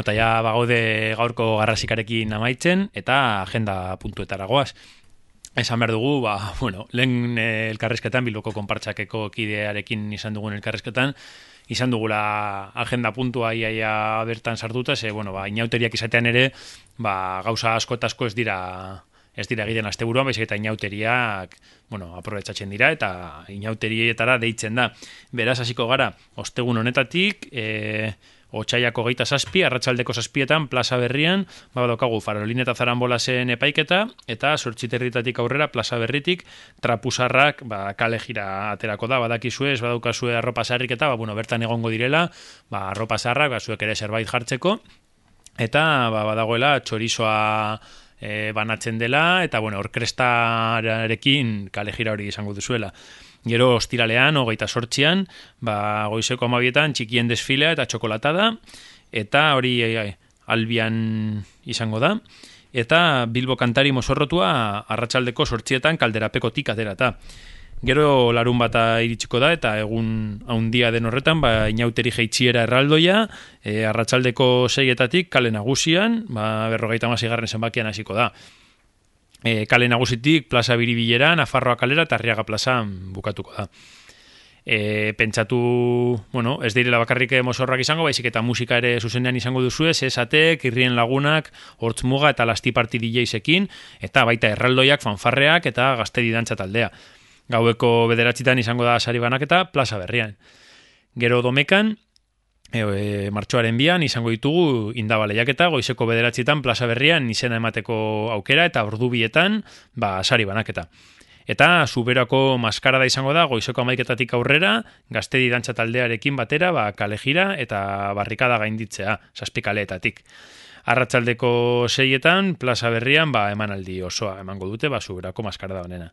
Bueno, eta ja bagaude gaurko garrasikarekin amaitzen, eta agenda puntuetara goaz. Esan behar dugu, ba, bueno, lehen eh, elkarrizketan, bilboko konpartxakeko kidearekin izan dugun elkarrizketan, izan dugula agenda puntua iaia bertan sartuta, ze, bueno, ba, inauteriak izatean ere, ba, gauza asko eta asko ez dira ez dira egiten asteburuan, baizik eta inauteriak, bueno, aprobetsatzen dira, eta inauterietara deitzen da. Beraz, hasiko gara, ostegun honetatik, e, Otsaiako geita zazpi, arratsaldeko zazpietan, plaza berrian, ba, daukagu farolin eta zarambolazen epaiketa, eta sortxiterritatik aurrera, plaza berritik, trapusarrak, ba, kale jira aterako da, badakizue, ez badaukazue arropa sarriketa, ba, bueno, bertan egongo direla, ba, arropa sarrak, ba, zuek ere zerbait jartzeko, eta ba, badagoela txorizoa e, banatzen dela, eta bueno, orkrestarekin kale jira hori izango duzuela. Gero ostiralean, hogeita sortzian, ba, goizeko amabietan txikien desfilea eta txokolatada, eta hori ai, albian izango da. Eta Bilbo kantari mozorrotua arratsaldeko sortzietan kalderapekotik aterata. Gero larun bata iritsiko da eta egun haundia den horretan, ba, inauteri jeitxiera erraldoia, e, arratsaldeko seietatik kale nagusian, ba, berrogeita masigarren zenbakian hasiko da. E, kale nagusitik plaza biribilera, Nafarroa kalera eta Arriaga plazan bukatuko da. E, pentsatu, bueno, ez direla bakarrik mozorrak izango, baizik eta musika ere zuzenean izango duzu ez, esatek, irrien lagunak, hortzmuga eta lastiparti DJsekin, eta baita erraldoiak, fanfarreak eta gaztedi dantza taldea. Gaueko bederatzitan izango da sari banaketa plaza berrian. Gero domekan, e, martxoaren bian izango ditugu indaba lehiaketa, goizeko bederatzitan plaza berrian izena emateko aukera eta ordubietan ba, sari banaketa. Eta zuberako maskara da izango da, goizeko amaiketatik aurrera, gaztedi dantza taldearekin batera, ba, kale jira eta barrikada gainditzea, saspikaleetatik. Arratsaldeko seietan, plaza berrian, ba, emanaldi osoa emango dute, ba, zuberako maskara da honena.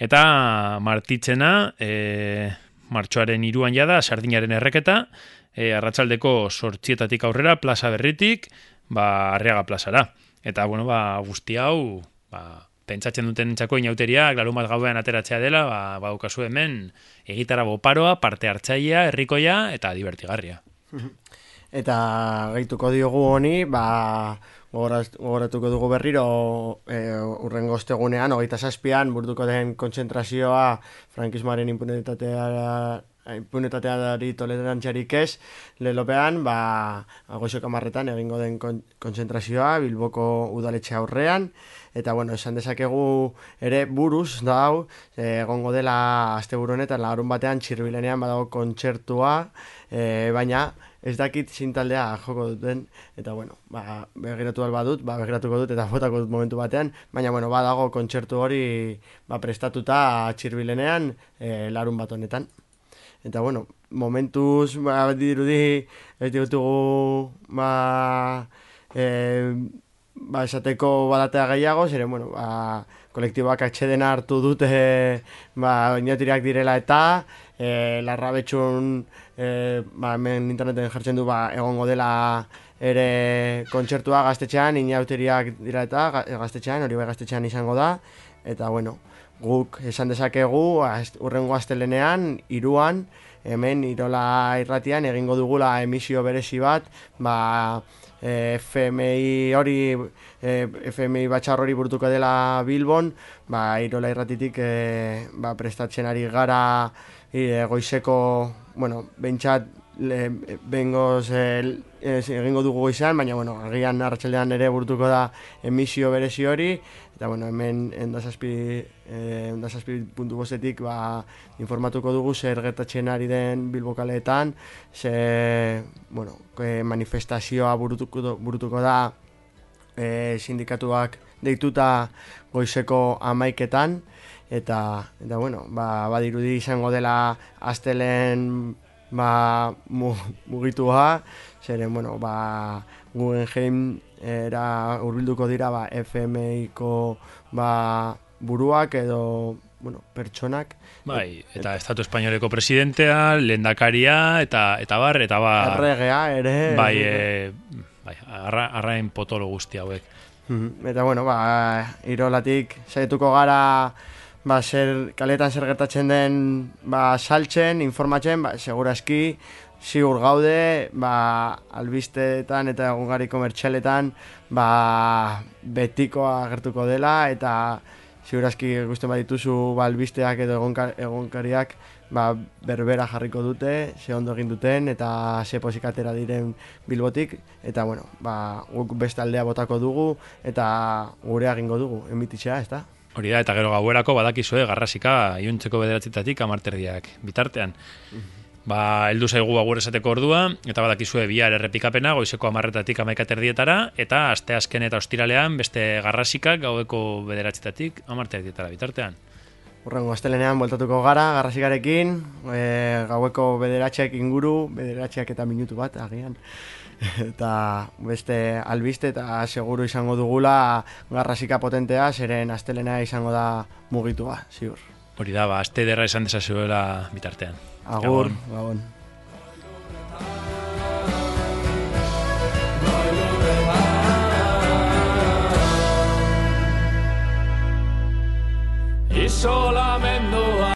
Eta martitzena, e, martxoaren iruan jada, sardinaren erreketa, e, arratsaldeko sortzietatik aurrera, plaza berritik, ba, arriaga plazara. Eta, bueno, ba, guzti hau, ba, pentsatzen duten entzako inauteriak, larun bat gauean ateratzea dela, ba, baukazu hemen, egitara boparoa, parte hartzailea, herrikoia eta divertigarria. Eta gehituko diogu honi, ba, gogoratuko dugu berriro e, urrengo ostegunean, hogeita zazpian, burduko den kontzentrazioa frankismoaren impunitatea impunitateari tolerantziarik ez, lelopean, ba, agoizeko marretan egingo den kon, kontzentrazioa, Bilboko udaletxe aurrean, eta bueno, esan dezakegu ere buruz da hau, e, egongo dela asteburu honetan larun batean txirbilenean badago kontzertua, e, baina ez dakit zintaldea joko duten, eta bueno, ba, begiratu alba dut, ba, begiratuko dut eta botako dut momentu batean, baina bueno, badago kontzertu hori ba, prestatuta txirbilenean e, larun bat honetan. Eta bueno, momentuz, ba, dirudi, ez ditugu, ba, e, ba, esateko badatea gehiago, zeren, bueno, ba, kolektiboak atxedena hartu dute, ba, inatiriak direla eta, e, larra betxun, e, ba, hemen interneten jartzen du, ba, egongo dela ere kontzertua gaztetxean, inauteriak dira eta ga- gaztetxean, hori bai gaztetxean izango da, eta bueno, guk esan dezakegu az- urrengo astelenean, iruan, hemen Irola irratian egingo dugula emisio berezi bat, ba, eh, FMI hori, eh, FMI batxar hori burtuko dela Bilbon, ba, Irola irratitik eh, ba, prestatzen ari gara eh, goizeko, bueno, bentsat le, bengoz eh, ez, egingo dugu goizan, baina bueno, agian arratsaldean ere burtuko da emisio berezi hori, eta bueno, hemen endazazpi, eh, endazazpi puntu bostetik ba, informatuko dugu zer gertatzen ari den bilbokaleetan, ze, bueno, eh, manifestazioa burutuko, burutuko da e, sindikatuak deituta goizeko amaiketan, eta, eta bueno, ba, badirudi izango dela astelen ba, mu, mugitua, zeren, bueno, ba, Guggenheim era urbilduko dira ba, FMIko ba, buruak edo bueno, pertsonak. Bai, eta Estatu Espainoleko presidentea, lehendakaria, eta eta bar, eta bar... Erregea ere. Bai, e, bai arra, arrain potolo guzti hauek. Eta bueno, ba, irolatik saietuko gara ba, zer, kaletan zer gertatzen den ba, saltzen, informatzen, ba, seguraski ziur gaude, ba, albisteetan eta egungari komertxaletan, ba, betikoa agertuko dela, eta ziurazki gusten badituzu ba, albisteak edo egunka- egunkariak ba, berbera jarriko dute, ze ondo egin duten, eta ze pozik atera diren bilbotik, eta bueno, ba, guk beste aldea botako dugu, eta gure egingo dugu, enbititxea, ez da? Hori da, eta gero gauerako badakizue garrasika iuntzeko bederatzitatik amarterdiak bitartean. Ba, heldu zaigu agur esateko ordua, eta badakizue bihar errepikapena goizeko amarretatik amaikaterdietara, eta aste azken eta ostiralean beste garrasikak gaueko bederatzitatik amarterdietara bitartean. Urrengo astelenean bueltatuko gara, garrasikarekin, e, gaueko bederatxeak inguru, bederatxeak eta minutu bat, agian. Eta beste albiste eta seguru izango dugula garrasika potentea, zeren astelena izango da mugitua, ziur. Hori da, ba, aste derra esan dezazuela bitartean. Agur, Gabon. gabon. Isola